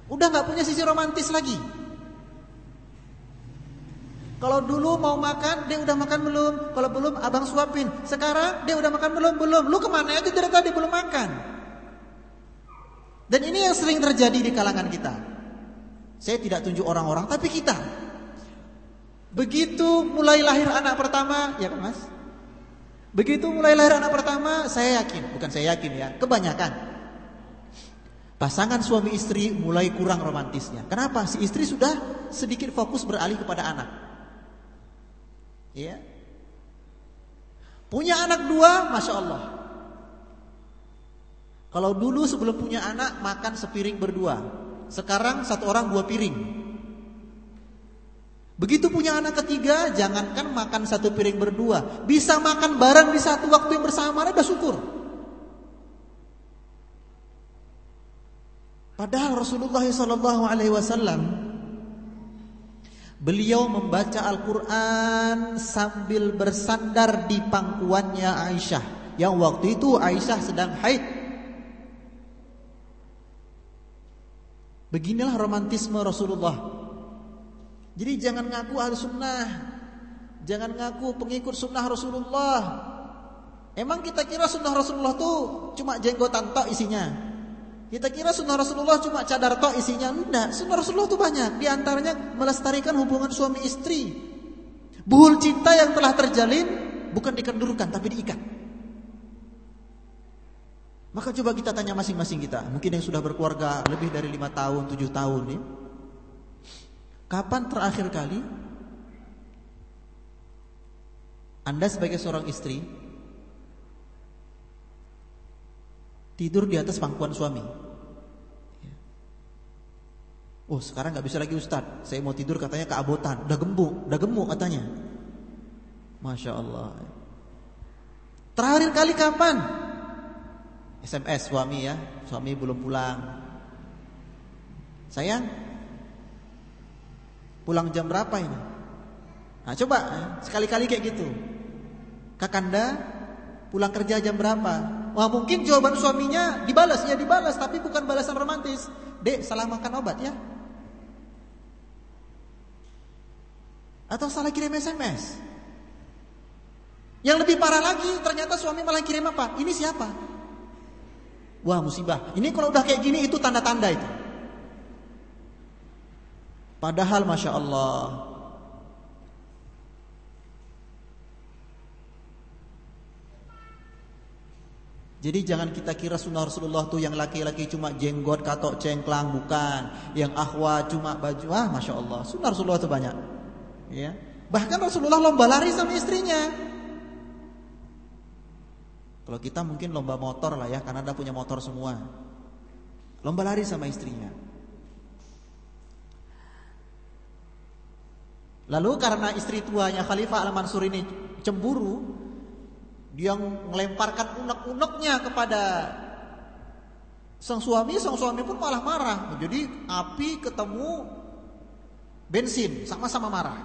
Udah nggak punya sisi romantis lagi. Kalau dulu mau makan, dia udah makan belum? Kalau belum, abang suapin. Sekarang dia udah makan belum? Belum. Lu ke mana aja dari tadi belum makan? Dan ini yang sering terjadi di kalangan kita. Saya tidak tunjuk orang-orang, tapi kita. Begitu mulai lahir anak pertama, ya kan Mas? Begitu mulai lahir anak pertama, saya yakin, bukan saya yakin ya, kebanyakan pasangan suami istri mulai kurang romantisnya. Kenapa? Si istri sudah sedikit fokus beralih kepada anak. Ya. Punya anak dua, masya Allah. Kalau dulu sebelum punya anak makan sepiring berdua, sekarang satu orang dua piring. Begitu punya anak ketiga, jangankan makan satu piring berdua, bisa makan bareng di satu waktu yang bersamaan udah syukur. Padahal Rasulullah Wasallam beliau membaca Al-Quran sambil bersandar di pangkuannya Aisyah, yang waktu itu Aisyah sedang haid. Beginilah romantisme Rasulullah. Jadi jangan ngaku ahli sunnah. Jangan ngaku pengikut sunnah Rasulullah. Emang kita kira sunnah Rasulullah tuh Cuma jenggotan tok isinya? Kita kira sunnah Rasulullah cuma cadar tok isinya? Enggak, sunnah Rasulullah tuh banyak. Di antaranya melestarikan hubungan suami istri. Buhul cinta yang telah terjalin Bukan dikendurkan tapi diikat Maka coba kita tanya masing-masing kita Mungkin yang sudah berkeluarga lebih dari lima tahun, tujuh tahun nih Kapan terakhir kali Anda sebagai seorang istri tidur di atas pangkuan suami? Ya. Oh sekarang nggak bisa lagi Ustad Saya mau tidur katanya keabotan Udah gemuk, udah gemuk katanya Masya Allah Terakhir kali kapan? SMS suami ya Suami belum pulang Sayang Pulang jam berapa ini? Nah, coba ya, sekali-kali kayak gitu. Kakanda pulang kerja jam berapa? Wah, mungkin jawaban suaminya dibalas, ya dibalas, tapi bukan balasan romantis. Dek, salah makan obat ya? Atau salah kirim SMS? Yang lebih parah lagi, ternyata suami malah kirim apa? Ini siapa? Wah, musibah. Ini kalau udah kayak gini itu tanda-tanda itu. Padahal Masya Allah Jadi jangan kita kira sunnah Rasulullah tuh yang laki-laki cuma jenggot, katok, cengklang, bukan. Yang ahwa cuma baju, ah Masya Allah. Sunnah Rasulullah itu banyak. Ya. Bahkan Rasulullah lomba lari sama istrinya. Kalau kita mungkin lomba motor lah ya, karena ada punya motor semua. Lomba lari sama istrinya. Lalu karena istri tuanya Khalifah Al-Mansur ini cemburu, dia melemparkan unek-uneknya kepada sang suami, sang suami pun malah marah. Jadi api ketemu bensin, sama-sama marah.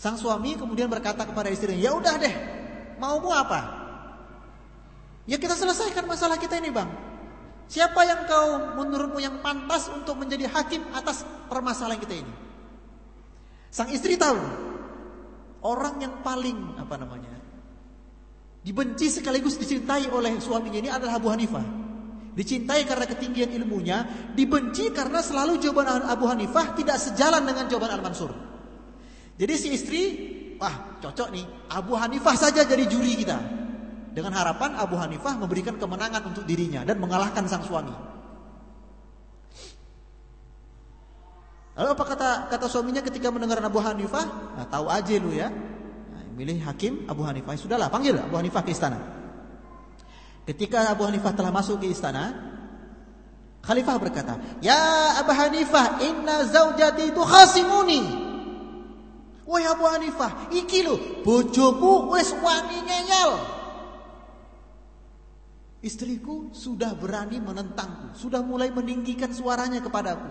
Sang suami kemudian berkata kepada istrinya, "Ya udah deh, maumu apa?" Ya kita selesaikan masalah kita ini, Bang. Siapa yang kau menurutmu yang pantas untuk menjadi hakim atas permasalahan kita ini? Sang istri tahu orang yang paling apa namanya dibenci sekaligus dicintai oleh suaminya ini adalah Abu Hanifah. Dicintai karena ketinggian ilmunya, dibenci karena selalu jawaban Abu Hanifah tidak sejalan dengan jawaban Al-Mansur. Jadi si istri, wah cocok nih, Abu Hanifah saja jadi juri kita. Dengan harapan Abu Hanifah memberikan kemenangan untuk dirinya dan mengalahkan sang suami. Lalu apa kata kata suaminya ketika mendengar Abu Hanifah? Nah, tahu aja lu ya. Nah, milih hakim Abu Hanifah. Sudahlah, panggil Abu Hanifah ke istana. Ketika Abu Hanifah telah masuk ke istana, Khalifah berkata, "Ya Abu Hanifah, inna zaujati khasimuni." Wahai Abu Hanifah, iki lho bojoku wis wani ngeyel. Istriku sudah berani menentangku, sudah mulai meninggikan suaranya kepadaku.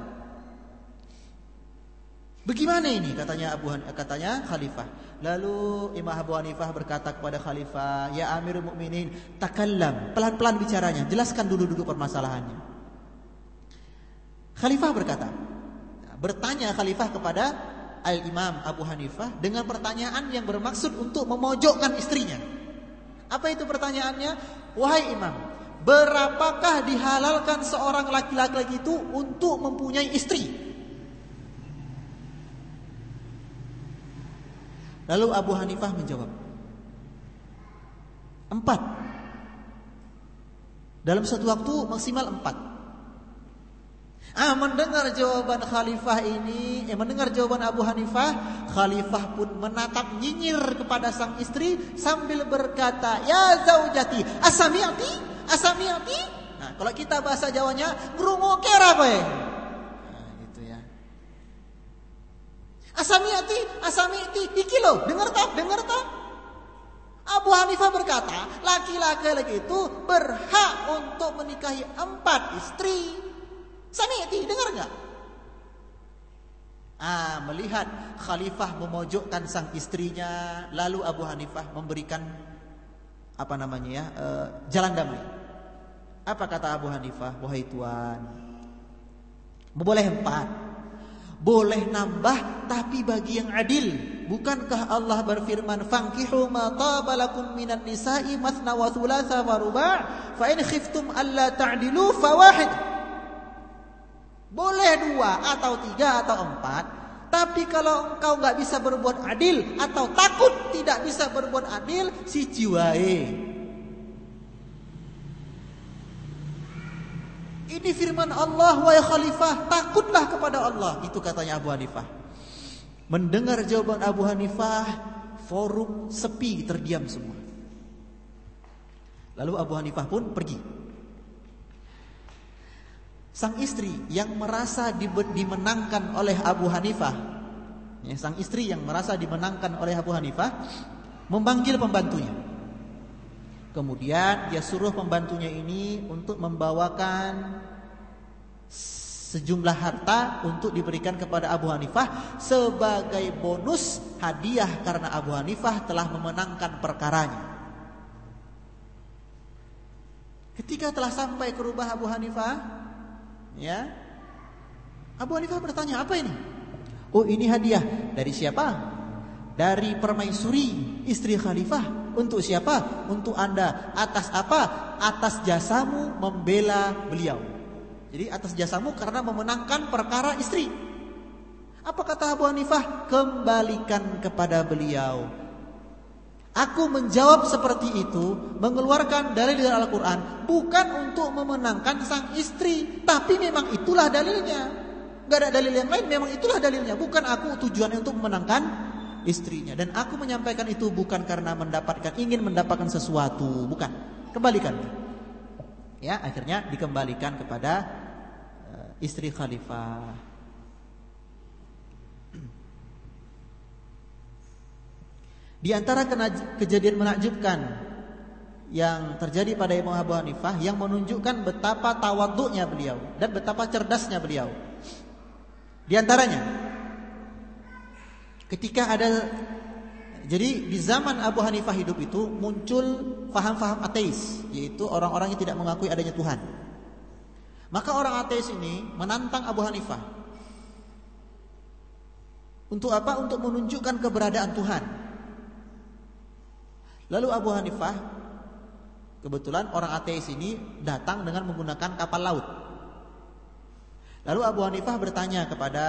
Bagaimana ini katanya Abu Han, katanya Khalifah. Lalu Imam Abu Hanifah berkata kepada Khalifah, "Ya Amirul Mukminin, takallam, pelan-pelan bicaranya, jelaskan dulu dulu permasalahannya." Khalifah berkata, bertanya Khalifah kepada Al-Imam Abu Hanifah dengan pertanyaan yang bermaksud untuk memojokkan istrinya. Apa itu pertanyaannya? Wahai imam, berapakah dihalalkan seorang laki-laki itu untuk mempunyai istri? Lalu Abu Hanifah menjawab, empat. Dalam satu waktu maksimal empat. Ah, mendengar jawaban Khalifah ini, eh, mendengar jawaban Abu Hanifah, Khalifah pun menatap nyinyir kepada sang istri sambil berkata, "Ya zaujati, asamiati? Asamiati?" Nah, kalau kita bahasa Jawanya, ngrungu kera kowe. Nah, gitu ya. Asamiati, asamiati, iki lho, denger tak? Denger? Abu Hanifah berkata, laki-laki itu berhak untuk menikahi empat istri. Sami'ti, dengar enggak? Ah, melihat khalifah memojokkan sang istrinya, lalu Abu Hanifah memberikan apa namanya ya, uh, jalan damai. Apa kata Abu Hanifah? Wahai tuan, boleh empat, boleh nambah tapi bagi yang adil. Bukankah Allah berfirman, "Fankihu ma tabalakum minan nisa'i mathna wa thulatha wa ruba', fa in khiftum alla ta'dilu fawahid." Boleh dua atau tiga atau empat. Tapi kalau engkau nggak bisa berbuat adil atau takut tidak bisa berbuat adil, si jiwae. Ini firman Allah wa ya khalifah, takutlah kepada Allah. Itu katanya Abu Hanifah. Mendengar jawaban Abu Hanifah, forum sepi terdiam semua. Lalu Abu Hanifah pun pergi Sang istri yang merasa dimenangkan oleh Abu Hanifah ya, Sang istri yang merasa dimenangkan oleh Abu Hanifah Memanggil pembantunya Kemudian dia suruh pembantunya ini untuk membawakan sejumlah harta untuk diberikan kepada Abu Hanifah sebagai bonus hadiah karena Abu Hanifah telah memenangkan perkaranya. Ketika telah sampai ke rumah Abu Hanifah, Ya. Abu Hanifah bertanya, "Apa ini?" "Oh, ini hadiah dari siapa?" "Dari permaisuri, istri khalifah." "Untuk siapa?" "Untuk Anda." "Atas apa?" "Atas jasamu membela beliau." Jadi atas jasamu karena memenangkan perkara istri. Apa kata Abu Hanifah? Kembalikan kepada beliau Aku menjawab seperti itu, mengeluarkan dalil dari Al-Quran, bukan untuk memenangkan sang istri, tapi memang itulah dalilnya. Gak ada dalil yang lain, memang itulah dalilnya. Bukan aku tujuannya untuk memenangkan istrinya. Dan aku menyampaikan itu bukan karena mendapatkan, ingin mendapatkan sesuatu, bukan. Kembalikan. Ya, akhirnya dikembalikan kepada uh, istri khalifah. Di antara kejadian menakjubkan yang terjadi pada Imam Abu Hanifah yang menunjukkan betapa tawaduknya beliau dan betapa cerdasnya beliau. Di antaranya ketika ada jadi di zaman Abu Hanifah hidup itu muncul faham-faham ateis, yaitu orang-orang yang tidak mengakui adanya Tuhan. Maka orang ateis ini menantang Abu Hanifah. Untuk apa? Untuk menunjukkan keberadaan Tuhan. Lalu Abu Hanifah kebetulan orang ateis ini datang dengan menggunakan kapal laut. Lalu Abu Hanifah bertanya kepada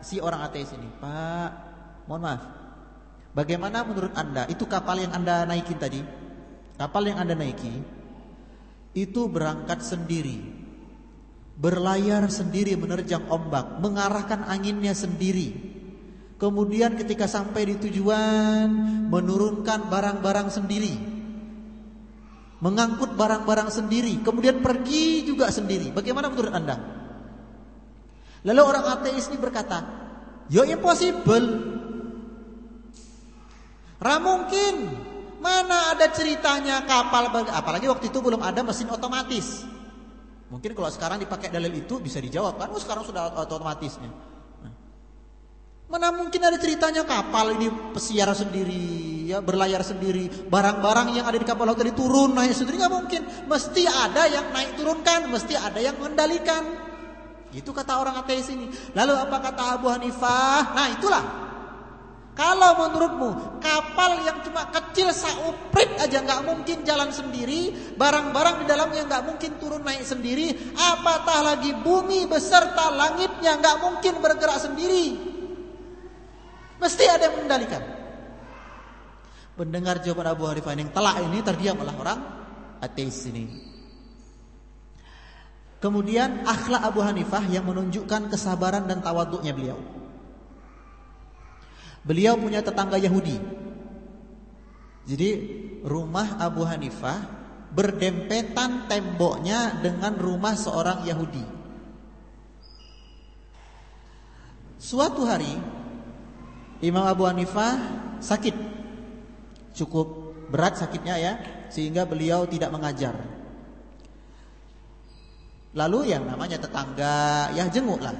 si orang ateis ini, "Pak, mohon maaf. Bagaimana menurut Anda itu kapal yang Anda naikin tadi? Kapal yang Anda naiki itu berangkat sendiri. Berlayar sendiri menerjang ombak, mengarahkan anginnya sendiri." Kemudian ketika sampai di tujuan menurunkan barang-barang sendiri. Mengangkut barang-barang sendiri, kemudian pergi juga sendiri. Bagaimana menurut Anda? Lalu orang ateis ini berkata, "Ya impossible." Ra mungkin. Mana ada ceritanya kapal apalagi waktu itu belum ada mesin otomatis. Mungkin kalau sekarang dipakai dalil itu bisa dijawab kan, oh sekarang sudah otomatisnya. Mana mungkin ada ceritanya kapal ini pesiar sendiri, ya berlayar sendiri, barang-barang yang ada di kapal laut tadi turun naik sendiri nggak mungkin. Mesti ada yang naik turunkan, mesti ada yang mengendalikan. Itu kata orang ateis ini. Lalu apa kata Abu Hanifah? Nah itulah. Kalau menurutmu kapal yang cuma kecil sauprit aja nggak mungkin jalan sendiri, barang-barang di dalamnya nggak mungkin turun naik sendiri, apatah lagi bumi beserta langitnya nggak mungkin bergerak sendiri. Mesti ada yang mengendalikan. Mendengar jawaban Abu Hanifah yang telak ini terdiam oleh orang ateis ini. Kemudian akhlak Abu Hanifah yang menunjukkan kesabaran dan tawaduknya beliau. Beliau punya tetangga Yahudi. Jadi rumah Abu Hanifah berdempetan temboknya dengan rumah seorang Yahudi. Suatu hari Imam Abu Hanifah sakit. Cukup berat sakitnya ya Sehingga beliau tidak mengajar. Lalu yang namanya tetangga Ya jenguk lah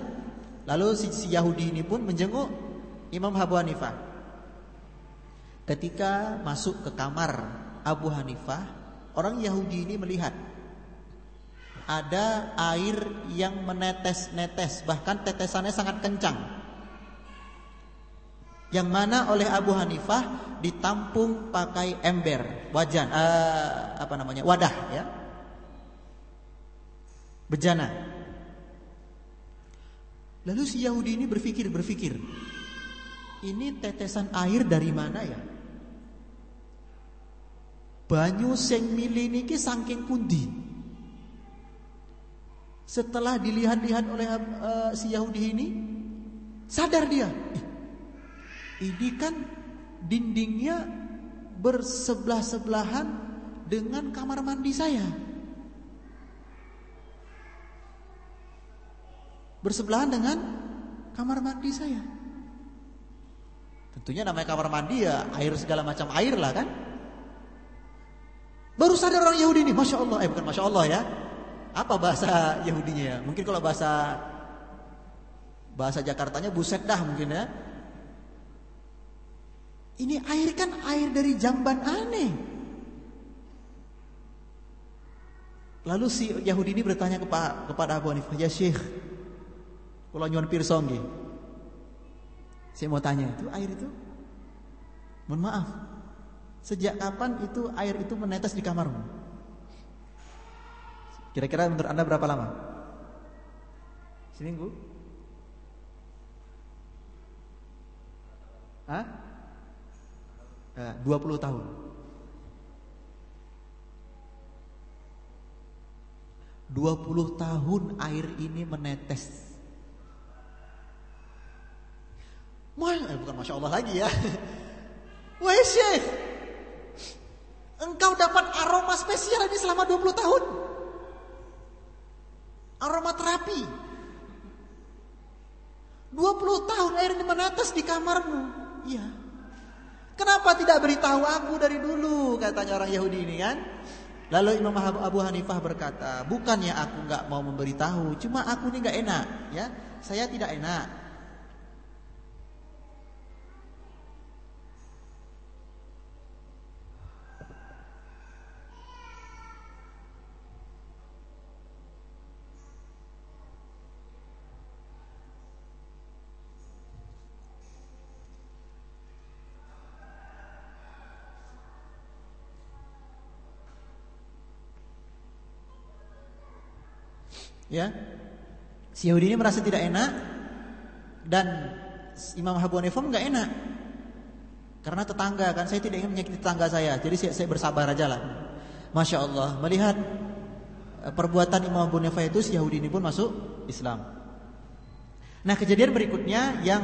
Lalu si, si Yahudi ini pun menjenguk Imam Abu Hanifah. Ketika masuk ke kamar Abu Hanifah Orang Yahudi ini melihat Ada air yang menetes-netes Bahkan tetesannya sangat kencang yang mana oleh Abu Hanifah ditampung pakai ember, wajan, uh, apa namanya, wadah, ya, bejana. Lalu si Yahudi ini berpikir, berpikir, ini tetesan air dari mana ya? Banyu sing mili niki saking pundi. Setelah dilihat-lihat oleh uh, si Yahudi ini, sadar dia, ini kan dindingnya bersebelah-sebelahan dengan kamar mandi saya. Bersebelahan dengan kamar mandi saya. Tentunya namanya kamar mandi ya air segala macam air lah kan. Baru sadar orang Yahudi ini, masya Allah, eh bukan masya Allah ya. Apa bahasa Yahudinya ya? Mungkin kalau bahasa bahasa Jakartanya buset dah mungkin ya. Ini air kan air dari jamban aneh. Lalu si Yahudi ini bertanya kepada, kepada Abu Hanifah, "Ya Syekh, kalau nyuan pirsong Saya mau tanya, itu air itu Mohon maaf. Sejak kapan itu air itu menetes di kamarmu? Kira-kira menurut Anda berapa lama? Seminggu? Hah? 20 eh, tahun. 20 tahun air ini menetes. Wah, eh, bukan Masya Allah lagi ya. Wah Syekh, engkau dapat aroma spesial ini selama 20 tahun. Aroma terapi. 20 tahun air ini menetes di kamarmu. Iya. Kenapa tidak beritahu aku dari dulu katanya orang Yahudi ini kan? Lalu Imam Abu Hanifah berkata, bukannya aku nggak mau memberitahu, cuma aku ini nggak enak, ya. Saya tidak enak. Ya. Si Yahudi ini merasa tidak enak dan Imam Abu Hanifah enggak enak. Karena tetangga kan saya tidak ingin menyakiti tetangga saya. Jadi saya, saya bersabar aja lah. Masya Allah melihat eh, perbuatan Imam Abu Hanifah itu si Yahudi ini pun masuk Islam. Nah kejadian berikutnya yang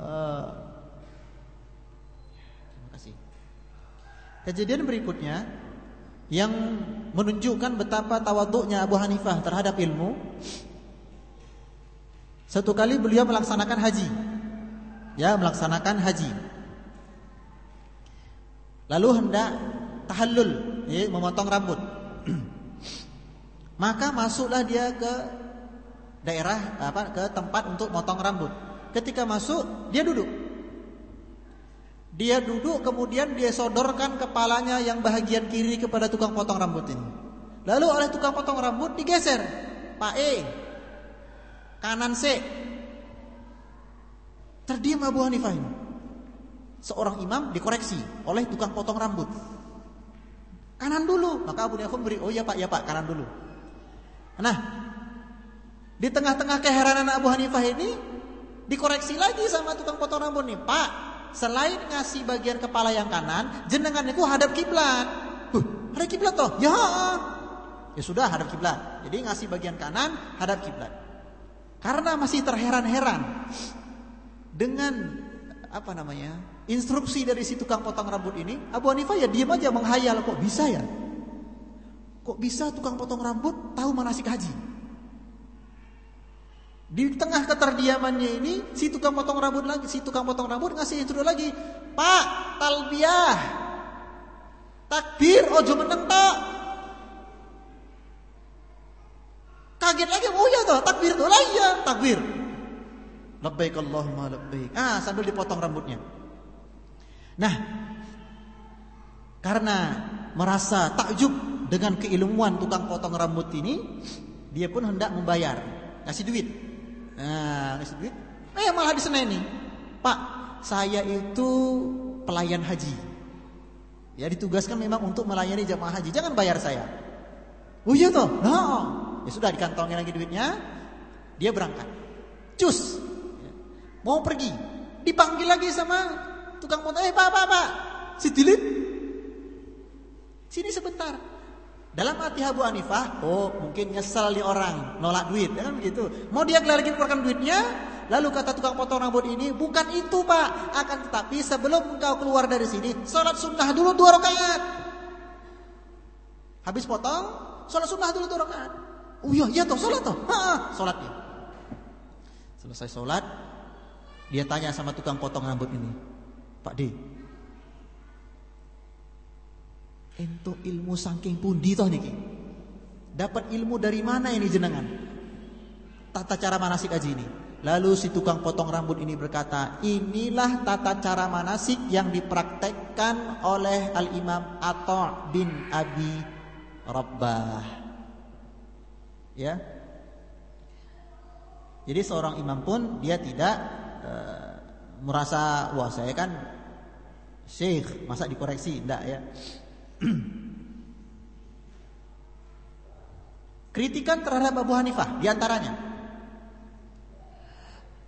uh. Kejadian berikutnya yang menunjukkan betapa tawaduknya Abu Hanifah terhadap ilmu. Satu kali beliau melaksanakan haji. Ya, melaksanakan haji. Lalu hendak tahallul, ya, memotong rambut. Maka masuklah dia ke daerah apa ke tempat untuk motong rambut. Ketika masuk, dia duduk. Dia duduk kemudian dia sodorkan kepalanya yang bahagian kiri kepada tukang potong rambut ini. Lalu oleh tukang potong rambut digeser. Pak E. Kanan C. Terdiam Abu Hanifah ini. Seorang imam dikoreksi oleh tukang potong rambut. Kanan dulu. Maka Abu Hanifah beri, oh ya Pak, ya Pak, kanan dulu. Nah, di tengah-tengah keheranan Abu Hanifah ini dikoreksi lagi sama tukang potong rambut nih, Pak. Selain ngasih bagian kepala yang kanan, jenengan itu hadap kiblat. Huh, hadap kiblat toh? Ya. Ya sudah hadap kiblat. Jadi ngasih bagian kanan hadap kiblat. Karena masih terheran-heran dengan apa namanya? instruksi dari si tukang potong rambut ini, Abu Hanifah ya diam aja menghayal kok bisa ya? Kok bisa tukang potong rambut tahu manasik haji? Di tengah keterdiamannya ini, si tukang potong rambut lagi, si tukang potong rambut ngasih intro lagi, Pak, talbiah, takbir, ojo meneng tak. Kaget lagi, oh ya toh, takbir tuh lah ya, takbir. Labbaik Allahumma labbaik. Ah, sambil dipotong rambutnya. Nah, karena merasa takjub dengan keilmuan tukang potong rambut ini, dia pun hendak membayar, kasih duit. Nah, ngasih duit. Eh malah diseneni. Pak, saya itu pelayan haji. Ya ditugaskan memang untuk melayani jamaah haji. Jangan bayar saya. Oh iya toh? Nah, ya sudah dikantongin lagi duitnya. Dia berangkat. Cus. Mau pergi. Dipanggil lagi sama tukang motor. Eh, Pak, Pak, Pak. Si Dilip. Sini sebentar. Dalam hati Abu Hanifah, oh mungkin nyesel nih orang nolak duit, ya kan begitu. Mau dia lagi keluarkan duitnya, lalu kata tukang potong rambut ini, bukan itu pak, akan tetapi sebelum engkau keluar dari sini, sholat sunnah dulu dua rakaat. Habis potong, sholat sunnah dulu dua rakaat. Oh iya, iya toh, sholat toh, ha, sholat dia. Selesai sholat, dia tanya sama tukang potong rambut ini, Pak D, Ento ilmu saking pundi toh niki? Dapat ilmu dari mana ini jenengan? Tata cara manasik haji ini. Lalu si tukang potong rambut ini berkata, inilah tata cara manasik yang dipraktekkan oleh Al-Imam Atta' bin Abi Rabbah. Ya. Jadi seorang imam pun dia tidak uh, merasa wah saya kan syekh, masa dikoreksi, enggak ya. Kritikan terhadap Abu Hanifah di antaranya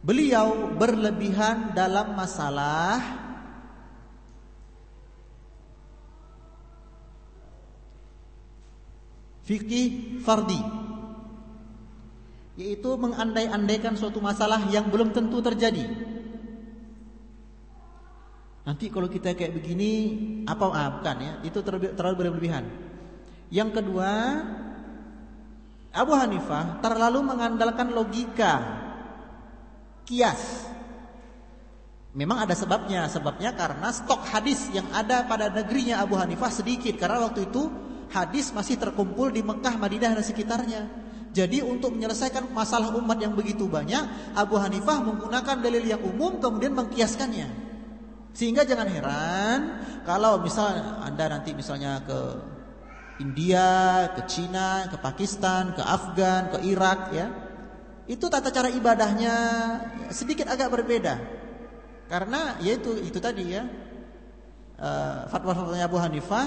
Beliau berlebihan dalam masalah Fikih fardi Yaitu mengandai-andaikan suatu masalah yang belum tentu terjadi Nanti kalau kita kayak begini apa ah, bukan ya? Itu terlalu, terlalu berlebihan. Yang kedua, Abu Hanifah terlalu mengandalkan logika, kias. Memang ada sebabnya, sebabnya karena stok hadis yang ada pada negerinya Abu Hanifah sedikit karena waktu itu hadis masih terkumpul di Mekah, Madinah dan sekitarnya. Jadi untuk menyelesaikan masalah umat yang begitu banyak, Abu Hanifah menggunakan dalil yang umum kemudian mengkiaskannya. Sehingga jangan heran kalau misal Anda nanti misalnya ke India, ke Cina, ke Pakistan, ke Afgan, ke Irak ya. Itu tata cara ibadahnya sedikit agak berbeda. Karena yaitu itu tadi ya. Uh, fatwa-fatwanya Abu Hanifah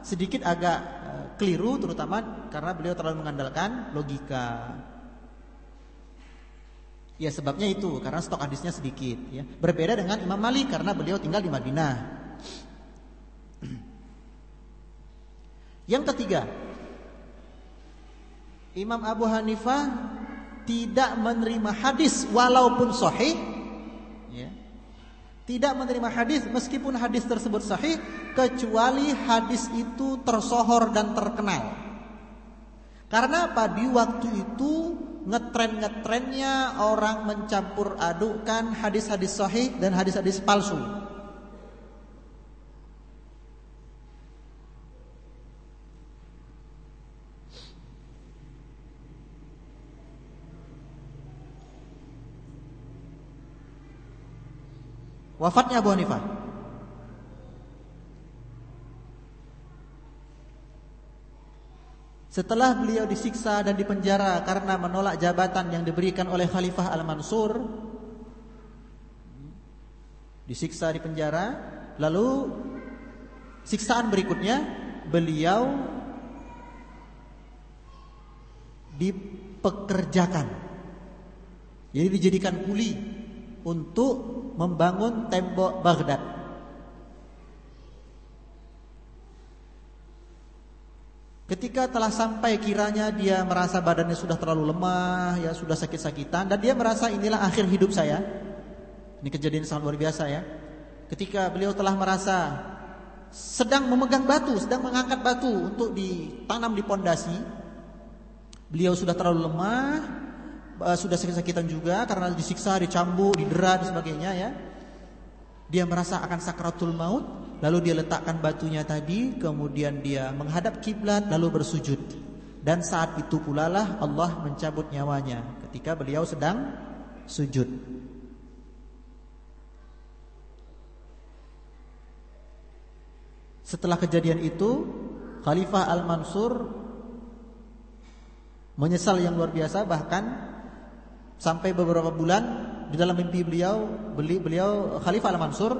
sedikit agak uh, keliru terutama karena beliau terlalu mengandalkan logika. Ya sebabnya itu karena stok hadisnya sedikit ya. Berbeda dengan Imam Malik karena beliau tinggal di Madinah. Yang ketiga, Imam Abu Hanifah tidak menerima hadis walaupun sahih ya. Tidak menerima hadis meskipun hadis tersebut sahih kecuali hadis itu tersohor dan terkenal. Karena apa? Di waktu itu ngetren-ngetrennya orang mencampur adukkan hadis-hadis sahih dan hadis-hadis palsu. Wafatnya Abu Hanifah Setelah beliau disiksa dan dipenjara karena menolak jabatan yang diberikan oleh Khalifah Al-Mansur, disiksa di penjara, lalu siksaan berikutnya beliau dipekerjakan. Jadi dijadikan kuli untuk membangun tembok Baghdad. Ketika telah sampai kiranya dia merasa badannya sudah terlalu lemah, ya sudah sakit-sakitan dan dia merasa inilah akhir hidup saya. Ini kejadian sangat luar biasa ya. Ketika beliau telah merasa sedang memegang batu, sedang mengangkat batu untuk ditanam di pondasi, beliau sudah terlalu lemah, sudah sakit-sakitan juga karena disiksa, dicambuk, didera dan sebagainya ya. Dia merasa akan sakratul maut, Lalu dia letakkan batunya tadi Kemudian dia menghadap kiblat Lalu bersujud. Dan saat itu pula lah Allah mencabut nyawanya Ketika beliau sedang sujud. Setelah kejadian itu Khalifah Al-Mansur Menyesal yang luar biasa Bahkan Sampai beberapa bulan Di dalam mimpi beliau Beliau Khalifah Al-Mansur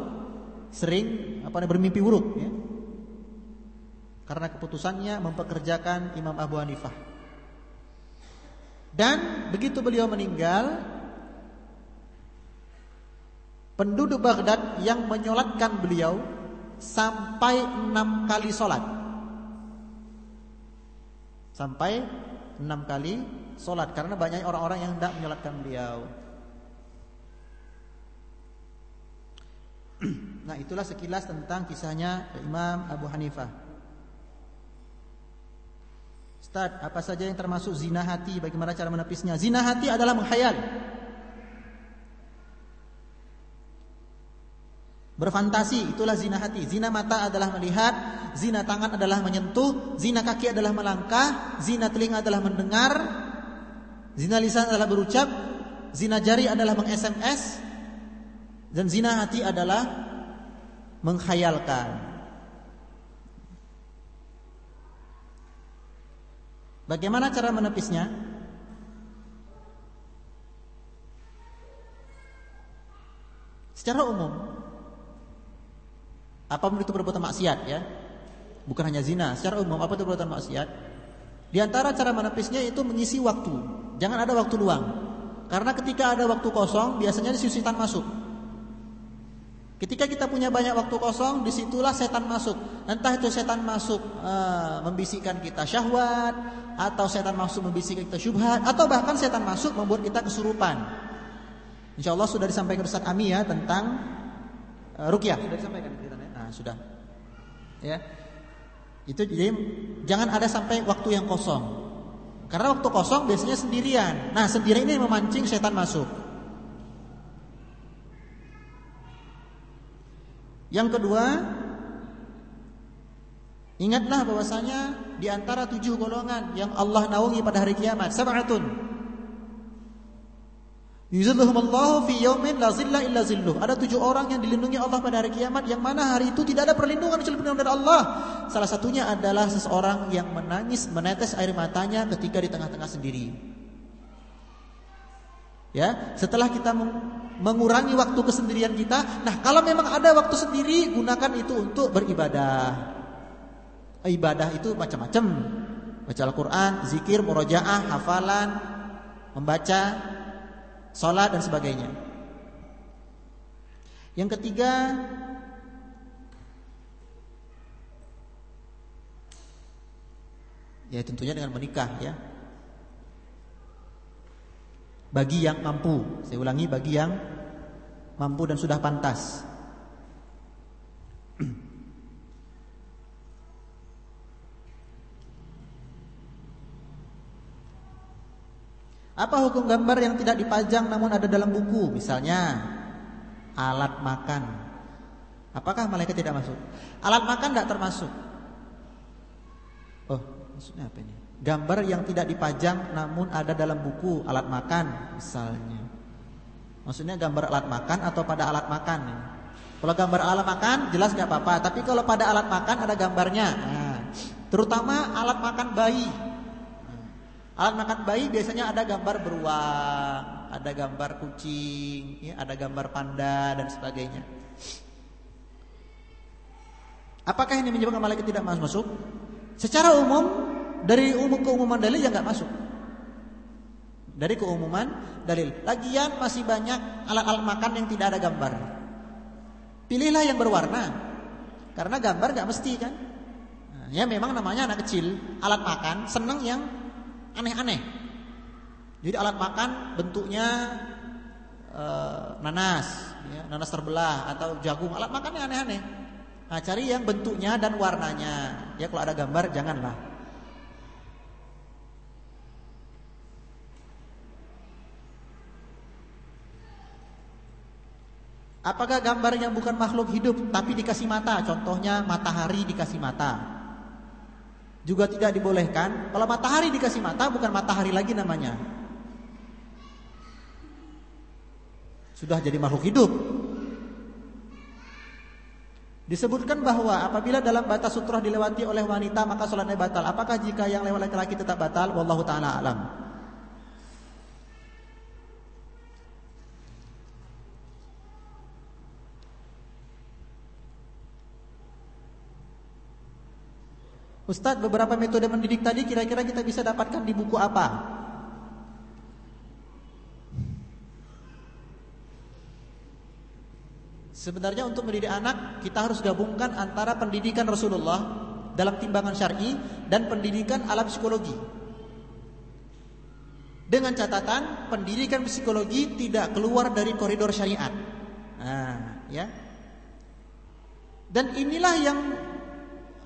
Sering apa bermimpi buruk ya. Karena keputusannya mempekerjakan Imam Abu Hanifah. Dan begitu beliau meninggal, penduduk Baghdad yang menyolatkan beliau sampai enam kali solat. Sampai enam kali solat karena banyak orang-orang yang tidak menyolatkan beliau. Nah itulah sekilas tentang kisahnya Imam Abu Hanifah. Ustaz, apa saja yang termasuk zina hati? Bagaimana cara menepisnya? Zina hati adalah menghayal. Berfantasi, itulah zina hati. Zina mata adalah melihat Zina tangan adalah menyentuh Zina kaki adalah melangkah Zina telinga adalah mendengar Zina lisan adalah berucap Zina jari adalah meng-SMS Dan zina hati adalah mengkhayalkan. Bagaimana cara menepisnya? Secara umum, apa pun itu perbuatan maksiat ya, bukan hanya zina. Secara umum, apa itu perbuatan maksiat? Di antara cara menepisnya itu mengisi waktu. Jangan ada waktu luang. Karena ketika ada waktu kosong, biasanya setan masuk. Ketika kita punya banyak waktu kosong, di situlah setan masuk. Entah itu setan masuk uh, membisikkan kita syahwat, atau setan masuk membisikkan kita syubhat, atau bahkan setan masuk membuat kita kesurupan. Insya Allah sudah disampaikan Ustaz Ami ya tentang uh, rukyah. Sudah disampaikan ceritanya. Nah, sudah. Ya. Itu jadi jangan ada sampai waktu yang kosong. Karena waktu kosong biasanya sendirian. Nah, sendiri ini memancing setan masuk. Yang kedua, ingatlah bahwasanya di antara tujuh golongan yang Allah naungi pada hari kiamat, sab'atun. Fi yaumin la zilla illa zilluh. Ada tujuh orang yang dilindungi Allah pada hari kiamat yang mana hari itu tidak ada perlindungan kecuali perlindungan dari Allah. Salah satunya adalah seseorang yang menangis menetes air matanya ketika di tengah-tengah sendiri. Ya, setelah kita mengurangi waktu kesendirian kita. Nah, kalau memang ada waktu sendiri, gunakan itu untuk beribadah. ibadah itu macam-macam. Baca Al-Qur'an, zikir, murojaah, hafalan, membaca, sholat dan sebagainya. Yang ketiga, ya tentunya dengan menikah ya. Bagi yang mampu, saya ulangi bagi yang mampu dan sudah pantas. Apa hukum gambar yang tidak dipajang namun ada dalam buku? Misalnya alat makan. Apakah malaikat tidak masuk? Alat makan tidak termasuk. Oh, maksudnya apa ini? Gambar yang tidak dipajang namun ada dalam buku alat makan misalnya. Maksudnya gambar alat makan atau pada alat makan? Kalau gambar alat makan jelas nggak apa-apa. Tapi kalau pada alat makan ada gambarnya. Nah, terutama alat makan bayi. Alat makan bayi biasanya ada gambar beruang, ada gambar kucing, ya, ada gambar panda dan sebagainya. Apakah ini menyebabkan malaikat tidak masuk? Secara umum dari umum keumuman dalil yang nggak masuk. Dari keumuman dalil. Lagian masih banyak alat-alat makan yang tidak ada gambar. Pilihlah yang berwarna. Karena gambar nggak mesti kan. Nah, ya memang namanya anak kecil, alat makan seneng yang aneh-aneh. Jadi alat makan bentuknya e, nanas, ya, nanas terbelah atau jagung. Alat makannya aneh-aneh. Nah, cari yang bentuknya dan warnanya. Ya kalau ada gambar janganlah. Apakah gambar yang bukan makhluk hidup tapi dikasih mata? Contohnya matahari dikasih mata juga tidak dibolehkan. Kalau matahari dikasih mata bukan matahari lagi namanya. Sudah jadi makhluk hidup. Disebutkan bahwa apabila dalam batas sutra dilewati oleh wanita maka sholatnya batal. Apakah jika yang lewat laki-laki tetap batal? Wallahu taala alam. Ustadz beberapa metode mendidik tadi kira-kira kita bisa dapatkan di buku apa? Sebenarnya untuk mendidik anak kita harus gabungkan antara pendidikan Rasulullah dalam timbangan syar'i dan pendidikan alam psikologi. Dengan catatan pendidikan psikologi tidak keluar dari koridor syariat. Nah, ya. Dan inilah yang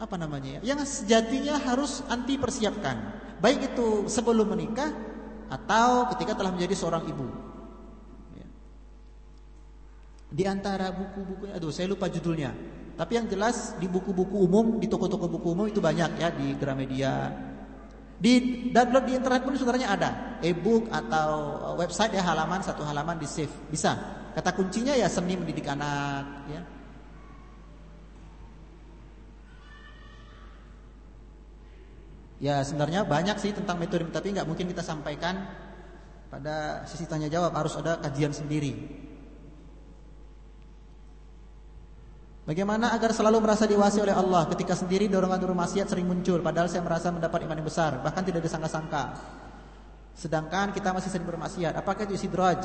apa namanya ya, yang sejatinya harus anti persiapkan, baik itu sebelum menikah atau ketika telah menjadi seorang ibu. Ya. Di antara buku-buku, aduh saya lupa judulnya, tapi yang jelas di buku-buku umum, di toko-toko buku umum itu banyak ya di Gramedia. Di download di internet pun saudaranya ada, e-book atau website ya halaman satu halaman di save, bisa. Kata kuncinya ya seni mendidik anak, ya Ya sebenarnya banyak sih tentang metode tapi nggak mungkin kita sampaikan pada sisi tanya jawab harus ada kajian sendiri. Bagaimana agar selalu merasa diwasi oleh Allah ketika sendiri dorongan-dorongan maksiat sering muncul padahal saya merasa mendapat iman yang besar bahkan tidak disangka-sangka. Sedangkan kita masih sering bermaksiat. Apakah itu istidraj?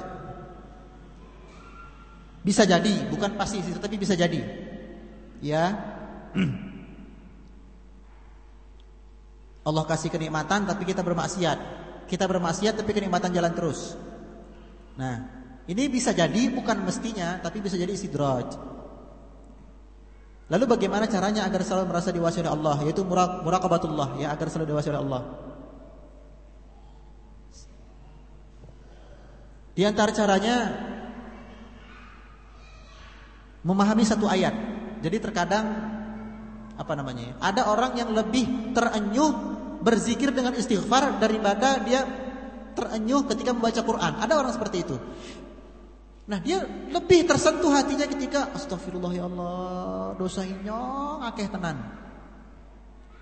Bisa jadi, bukan pasti tapi bisa jadi. Ya. Allah kasih kenikmatan tapi kita bermaksiat. Kita bermaksiat tapi kenikmatan jalan terus. Nah, ini bisa jadi bukan mestinya tapi bisa jadi istidraj. Lalu bagaimana caranya agar selalu merasa diwasi oleh Allah yaitu muraqabatullah ya agar selalu diwasi oleh Allah. Di antara caranya memahami satu ayat. Jadi terkadang apa namanya? Ada orang yang lebih terenyuh berzikir dengan istighfar daripada dia terenyuh ketika membaca Quran. Ada orang seperti itu. Nah, dia lebih tersentuh hatinya ketika astagfirullah ya Allah, dosanya akeh tenan.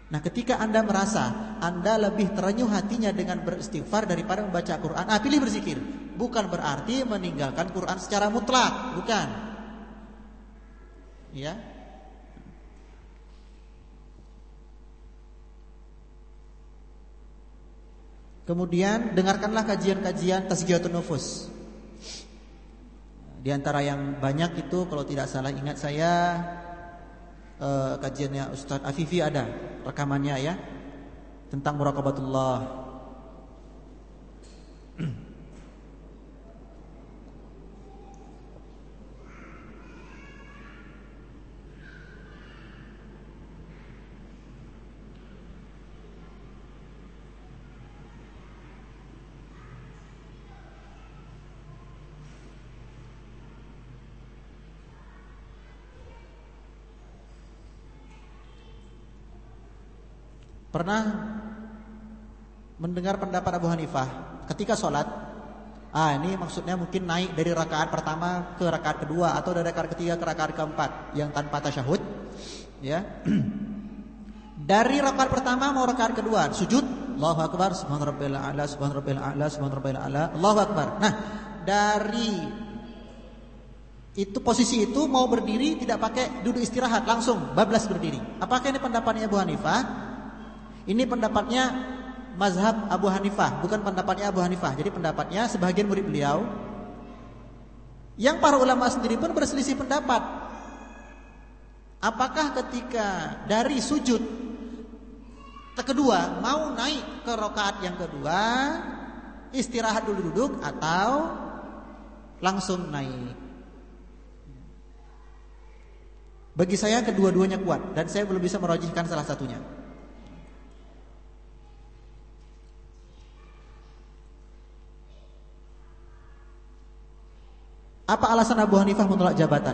Nah, ketika Anda merasa Anda lebih terenyuh hatinya dengan beristighfar daripada membaca Quran, ah pilih berzikir. Bukan berarti meninggalkan Quran secara mutlak, bukan. Ya, Kemudian dengarkanlah kajian-kajian tazkiyatun nufus. Di antara yang banyak itu kalau tidak salah ingat saya eh, kajiannya Ustadz Afifi ada rekamannya ya tentang muraqabatullah. Pernah mendengar pendapat Abu Hanifah ketika sholat Ah ini maksudnya mungkin naik dari rakaat pertama ke rakaat kedua atau dari rakaat ketiga ke rakaat keempat yang tanpa tasyahud, ya. dari rakaat pertama mau rakaat kedua sujud, Allahu akbar, subhanarabbil a'la, subhanarabbil a'la, subhanarabbil a'la, Allahu akbar. Nah, dari itu posisi itu mau berdiri tidak pakai duduk istirahat langsung bablas berdiri. Apakah ini pendapatnya Abu Hanifah? Ini pendapatnya mazhab Abu Hanifah, bukan pendapatnya Abu Hanifah. Jadi pendapatnya sebagian murid beliau yang para ulama sendiri pun berselisih pendapat. Apakah ketika dari sujud kedua mau naik ke rokaat yang kedua istirahat dulu duduk atau langsung naik? Bagi saya kedua-duanya kuat dan saya belum bisa merojihkan salah satunya. Apa alasan Abu Hanifah menolak jabatan?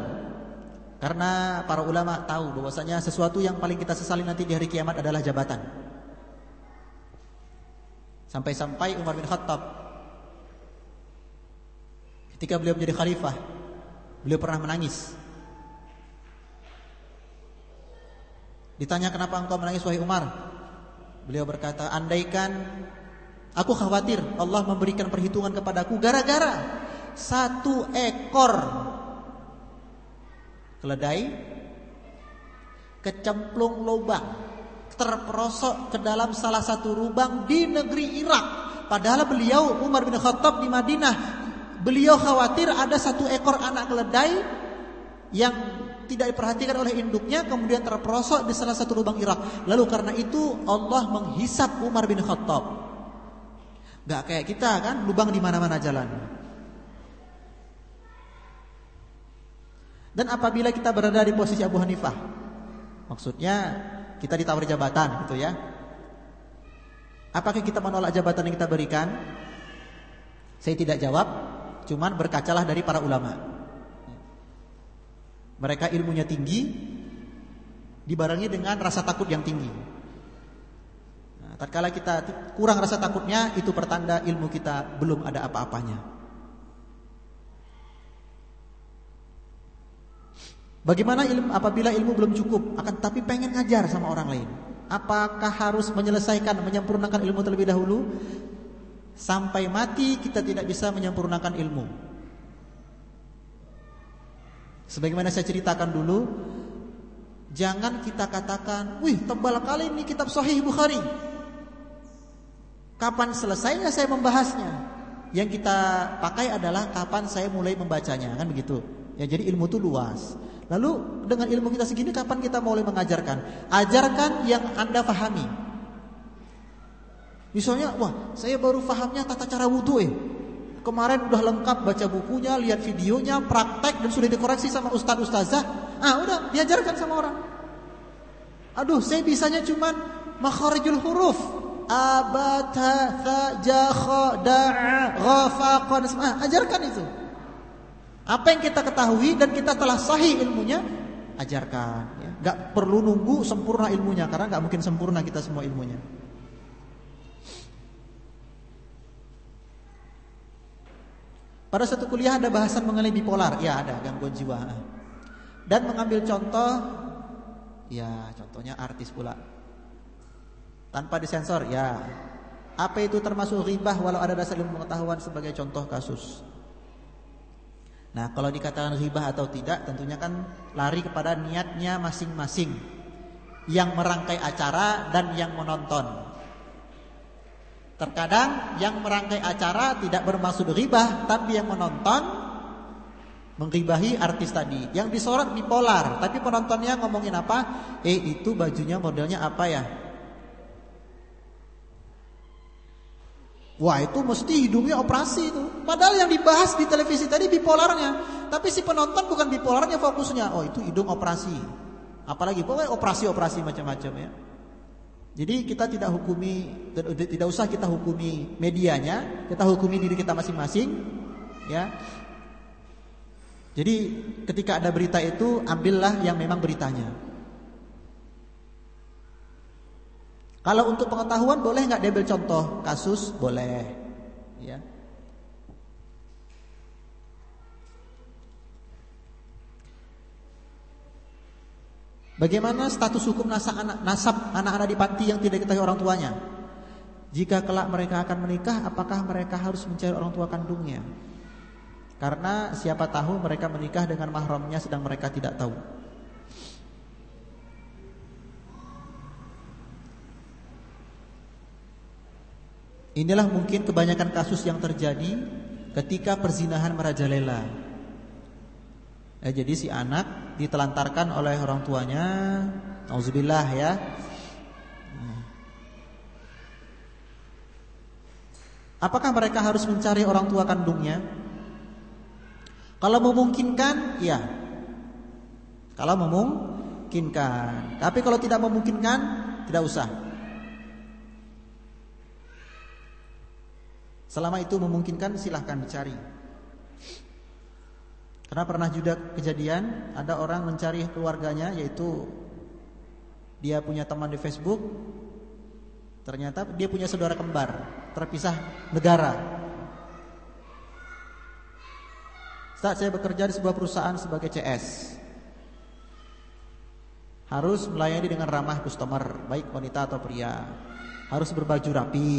Karena para ulama tahu bahwasanya sesuatu yang paling kita sesali nanti di hari kiamat adalah jabatan. Sampai-sampai Umar bin Khattab ketika beliau menjadi khalifah, beliau pernah menangis. Ditanya kenapa engkau menangis wahai Umar? Beliau berkata, andaikan aku khawatir Allah memberikan perhitungan kepadaku gara-gara satu ekor. Keledai kecemplung lubang terperosok ke dalam salah satu lubang di negeri Irak. Padahal beliau Umar bin Khattab di Madinah beliau khawatir ada satu ekor anak keledai yang tidak diperhatikan oleh induknya kemudian terperosok di salah satu lubang Irak. Lalu karena itu Allah menghisap Umar bin Khattab. Gak kayak kita kan lubang di mana-mana jalan Dan apabila kita berada di posisi Abu Hanifah, maksudnya kita ditawari jabatan gitu ya. Apakah kita menolak jabatan yang kita berikan? Saya tidak jawab, cuman berkacalah dari para ulama. Mereka ilmunya tinggi, dibarengi dengan rasa takut yang tinggi. Nah, tatkala kita kurang rasa takutnya, itu pertanda ilmu kita belum ada apa-apanya. Bagaimana ilmu apabila ilmu belum cukup akan tapi pengen ngajar sama orang lain? Apakah harus menyelesaikan menyempurnakan ilmu terlebih dahulu? Sampai mati kita tidak bisa menyempurnakan ilmu. Sebagaimana saya ceritakan dulu, jangan kita katakan, "Wih, tebal kali ini kitab Sahih Bukhari." Kapan selesainya saya membahasnya? Yang kita pakai adalah kapan saya mulai membacanya, kan begitu. Ya, jadi ilmu itu luas. Lalu dengan ilmu kita segini kapan kita mulai mengajarkan? Ajarkan yang Anda pahami. Misalnya, wah, saya baru pahamnya tata cara wudhu eh. Kemarin udah lengkap baca bukunya, lihat videonya, praktek dan sudah dikoreksi sama ustadz ustazah. Ah, udah diajarkan sama orang. Aduh, saya bisanya cuman makharijul huruf. Abata, tha, ja, kha, da'a, gha, fa, ah, ajarkan itu. Apa yang kita ketahui dan kita telah sahih ilmunya, ajarkan. Ya. Gak perlu nunggu sempurna ilmunya karena gak mungkin sempurna kita semua ilmunya. Pada satu kuliah ada bahasan mengenai bipolar, ya ada gangguan jiwa. Dan mengambil contoh, ya contohnya artis pula. Tanpa disensor, ya. Apa itu termasuk ribah walau ada dasar ilmu pengetahuan sebagai contoh kasus? Nah, kalau dikatakan ribah atau tidak, tentunya kan lari kepada niatnya masing-masing. Yang merangkai acara dan yang menonton. Terkadang yang merangkai acara tidak bermaksud ribah, tapi yang menonton mengribahi artis tadi. Yang disorot bipolar, tapi penontonnya ngomongin apa? Eh itu bajunya modelnya apa ya? Wah itu mesti hidungnya operasi itu. Padahal yang dibahas di televisi tadi bipolarnya. Tapi si penonton bukan bipolarnya fokusnya. Oh itu hidung operasi. Apalagi pokoknya operasi-operasi macam-macam ya. Jadi kita tidak hukumi tidak usah kita hukumi medianya, kita hukumi diri kita masing-masing ya. Jadi ketika ada berita itu ambillah yang memang beritanya. Kalau untuk pengetahuan boleh nggak diambil contoh kasus? Boleh. Ya. Bagaimana status hukum nasab anak-anak di panti yang tidak diketahui orang tuanya? Jika kelak mereka akan menikah, apakah mereka harus mencari orang tua kandungnya? Karena siapa tahu mereka menikah dengan mahramnya sedang mereka tidak tahu. Inilah mungkin kebanyakan kasus yang terjadi ketika perzinahan merajalela. Ya, jadi si anak ditelantarkan oleh orang tuanya, auzubillah ya. Apakah mereka harus mencari orang tua kandungnya? Kalau memungkinkan, ya. Kalau memungkinkan. Tapi kalau tidak memungkinkan, tidak usah. Selama itu memungkinkan silahkan dicari. Karena pernah juga kejadian ada orang mencari keluarganya yaitu dia punya teman di Facebook ternyata dia punya saudara kembar terpisah negara. Saat saya bekerja di sebuah perusahaan sebagai CS harus melayani dengan ramah customer baik wanita atau pria harus berbaju rapi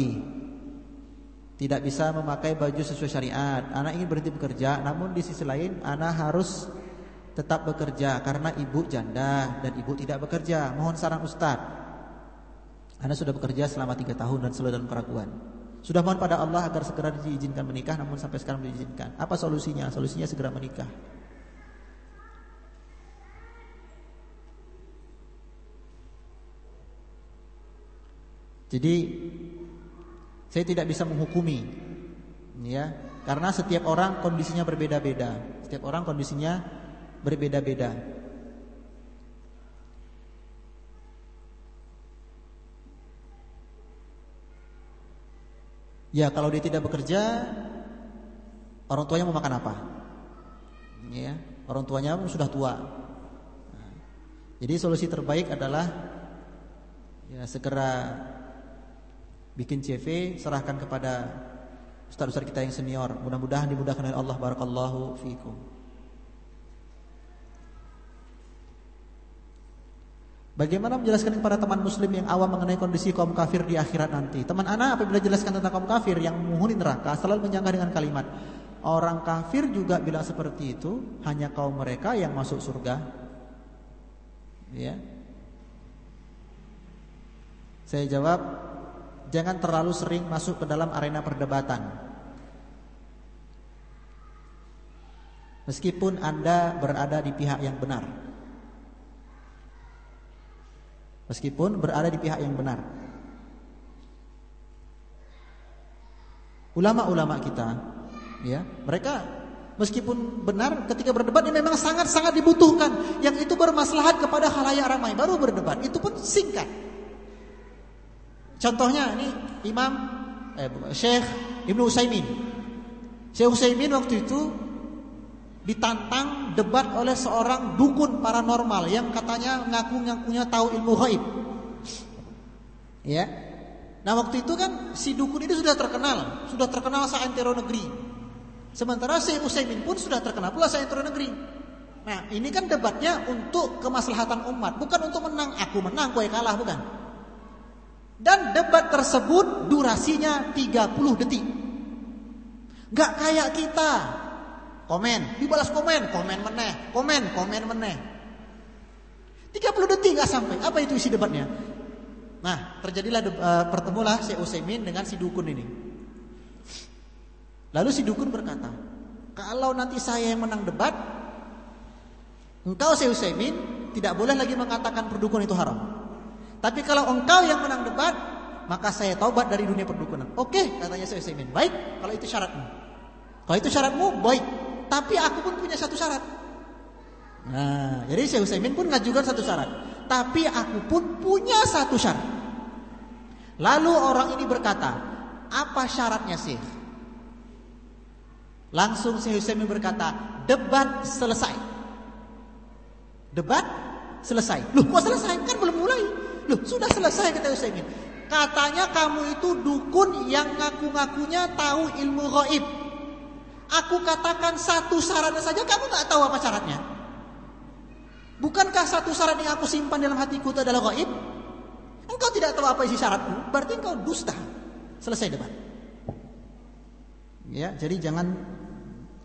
tidak bisa memakai baju sesuai syariat. Anak ingin berhenti bekerja, namun di sisi lain anak harus tetap bekerja karena ibu janda dan ibu tidak bekerja. Mohon saran Ustaz. Anak sudah bekerja selama tiga tahun dan selalu dalam keraguan. Sudah mohon pada Allah agar segera diizinkan menikah, namun sampai sekarang belum diizinkan. Apa solusinya? Solusinya segera menikah. Jadi saya tidak bisa menghukumi ya, karena setiap orang kondisinya berbeda-beda. Setiap orang kondisinya berbeda-beda. Ya, kalau dia tidak bekerja, orang tuanya mau makan apa? Ya, orang tuanya sudah tua. Nah, jadi solusi terbaik adalah ya segera bikin CV serahkan kepada ustaz-ustaz kita yang senior. Mudah-mudahan dimudahkan oleh Allah barakallahu fiikum. Bagaimana menjelaskan kepada teman muslim yang awam mengenai kondisi kaum kafir di akhirat nanti? Teman anak apabila jelaskan tentang kaum kafir yang menghuni neraka selalu menyangka dengan kalimat Orang kafir juga bilang seperti itu Hanya kaum mereka yang masuk surga Ya Saya jawab jangan terlalu sering masuk ke dalam arena perdebatan. Meskipun Anda berada di pihak yang benar. Meskipun berada di pihak yang benar. Ulama-ulama kita ya, mereka meskipun benar ketika berdebat ini memang sangat-sangat dibutuhkan yang itu bermaslahat kepada khalayak ramai baru berdebat. Itu pun singkat. Contohnya ini Imam eh, Syekh Ibnu Utsaimin. Syekh Utsaimin waktu itu ditantang debat oleh seorang dukun paranormal yang katanya ngaku-ngakunya tahu ilmu gaib. Ya. Nah, waktu itu kan si dukun ini sudah terkenal, sudah terkenal seantero negeri. Sementara Syekh Utsaimin pun sudah terkenal pula seantero negeri. Nah, ini kan debatnya untuk kemaslahatan umat, bukan untuk menang aku menang, kowe kalah, bukan. Dan debat tersebut durasinya 30 detik. Gak kayak kita. Komen, dibalas komen, komen meneh, komen, komen meneh. 30 detik gak sampai. Apa itu isi debatnya? Nah, terjadilah uh, pertemulah Syekh Utsaimin dengan si dukun ini. Lalu si dukun berkata, "Kalau nanti saya yang menang debat, engkau Syekh Utsaimin tidak boleh lagi mengatakan perdukun itu haram. Tapi kalau engkau yang menang debat, maka saya taubat dari dunia perdukunan." Oke, katanya Syekh Utsaimin. Baik, kalau itu syaratmu. Kalau itu syaratmu, baik. Tapi aku pun punya satu syarat. Nah, jadi Syekh Utsaimin pun ngajukan satu syarat. Tapi aku pun punya satu syarat. Lalu orang ini berkata, apa syaratnya sih? Langsung Syekh Utsaimin berkata, debat selesai. Debat selesai. Loh, kok selesai? Kan belum mulai. Loh, sudah selesai kata Utsaimin. Katanya kamu itu dukun yang ngaku-ngakunya tahu ilmu gaib. Aku katakan satu syaratnya saja kamu nggak tahu apa syaratnya. Bukankah satu syarat yang aku simpan dalam hatiku itu adalah gaib? Engkau tidak tahu apa isi syaratmu, berarti engkau dusta. Selesai debat. Ya, jadi jangan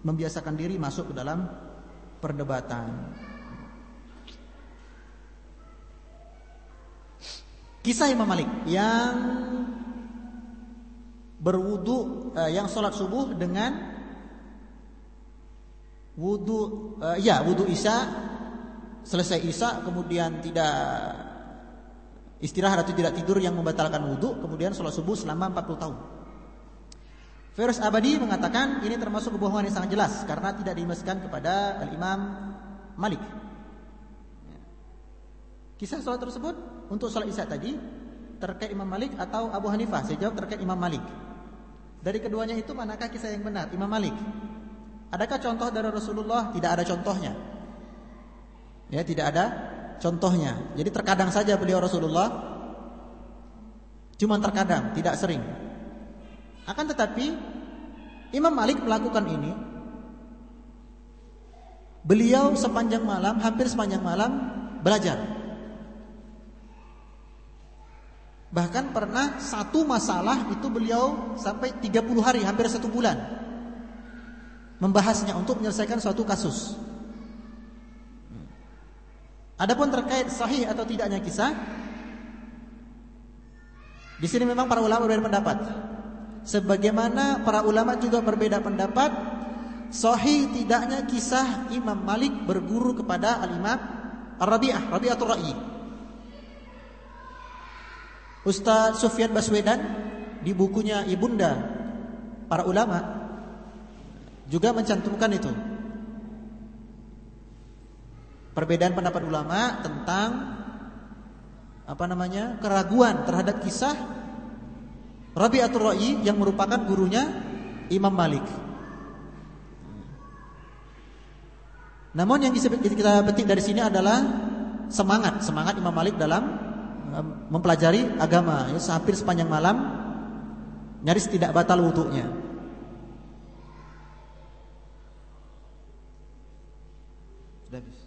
membiasakan diri masuk ke dalam perdebatan. Kisah Imam Malik yang berwudu eh, yang sholat subuh dengan wudu eh, ya wudu isya selesai Isya kemudian tidak istirahat atau tidak tidur yang membatalkan wudhu kemudian sholat subuh selama 40 tahun. Firus Abadi mengatakan ini termasuk kebohongan yang sangat jelas karena tidak dimasukkan kepada Al-Imam Malik. Kisah sholat tersebut untuk sholat Isya tadi terkait Imam Malik atau Abu Hanifah? Saya jawab terkait Imam Malik. Dari keduanya itu manakah kisah yang benar? Imam Malik. Adakah contoh dari Rasulullah? Tidak ada contohnya. Ya, tidak ada contohnya. Jadi terkadang saja beliau Rasulullah cuma terkadang, tidak sering. Akan tetapi Imam Malik melakukan ini Beliau sepanjang malam, hampir sepanjang malam belajar. Bahkan pernah satu masalah itu beliau sampai 30 hari, hampir satu bulan. Membahasnya untuk menyelesaikan suatu kasus. Adapun terkait sahih atau tidaknya kisah, di sini memang para ulama berbeda pendapat. Sebagaimana para ulama juga berbeda pendapat sahih tidaknya kisah Imam Malik berguru kepada Al-Imam Ar-Rabi'ah, Rabi'atul Ra'i. Ustaz Sufyan Baswedan di bukunya Ibunda para ulama juga mencantumkan itu perbedaan pendapat ulama tentang apa namanya keraguan terhadap kisah Rabi'atul Ra'i yang merupakan gurunya Imam Malik. Namun yang kita petik dari sini adalah semangat, semangat Imam Malik dalam mempelajari agama. Ya, hampir sepanjang malam nyaris tidak batal wudhunya. Sudah habis.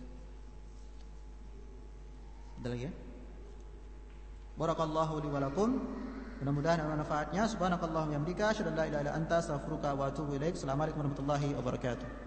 Ada lagi ya? Barakallahu li wa lakum. Mudah-mudahan ada manfaatnya. Subhanakallahumma wa bihamdika asyhadu an la ilaha illa anta astaghfiruka wa atubu ilaik. Assalamualaikum warahmatullahi wabarakatuh.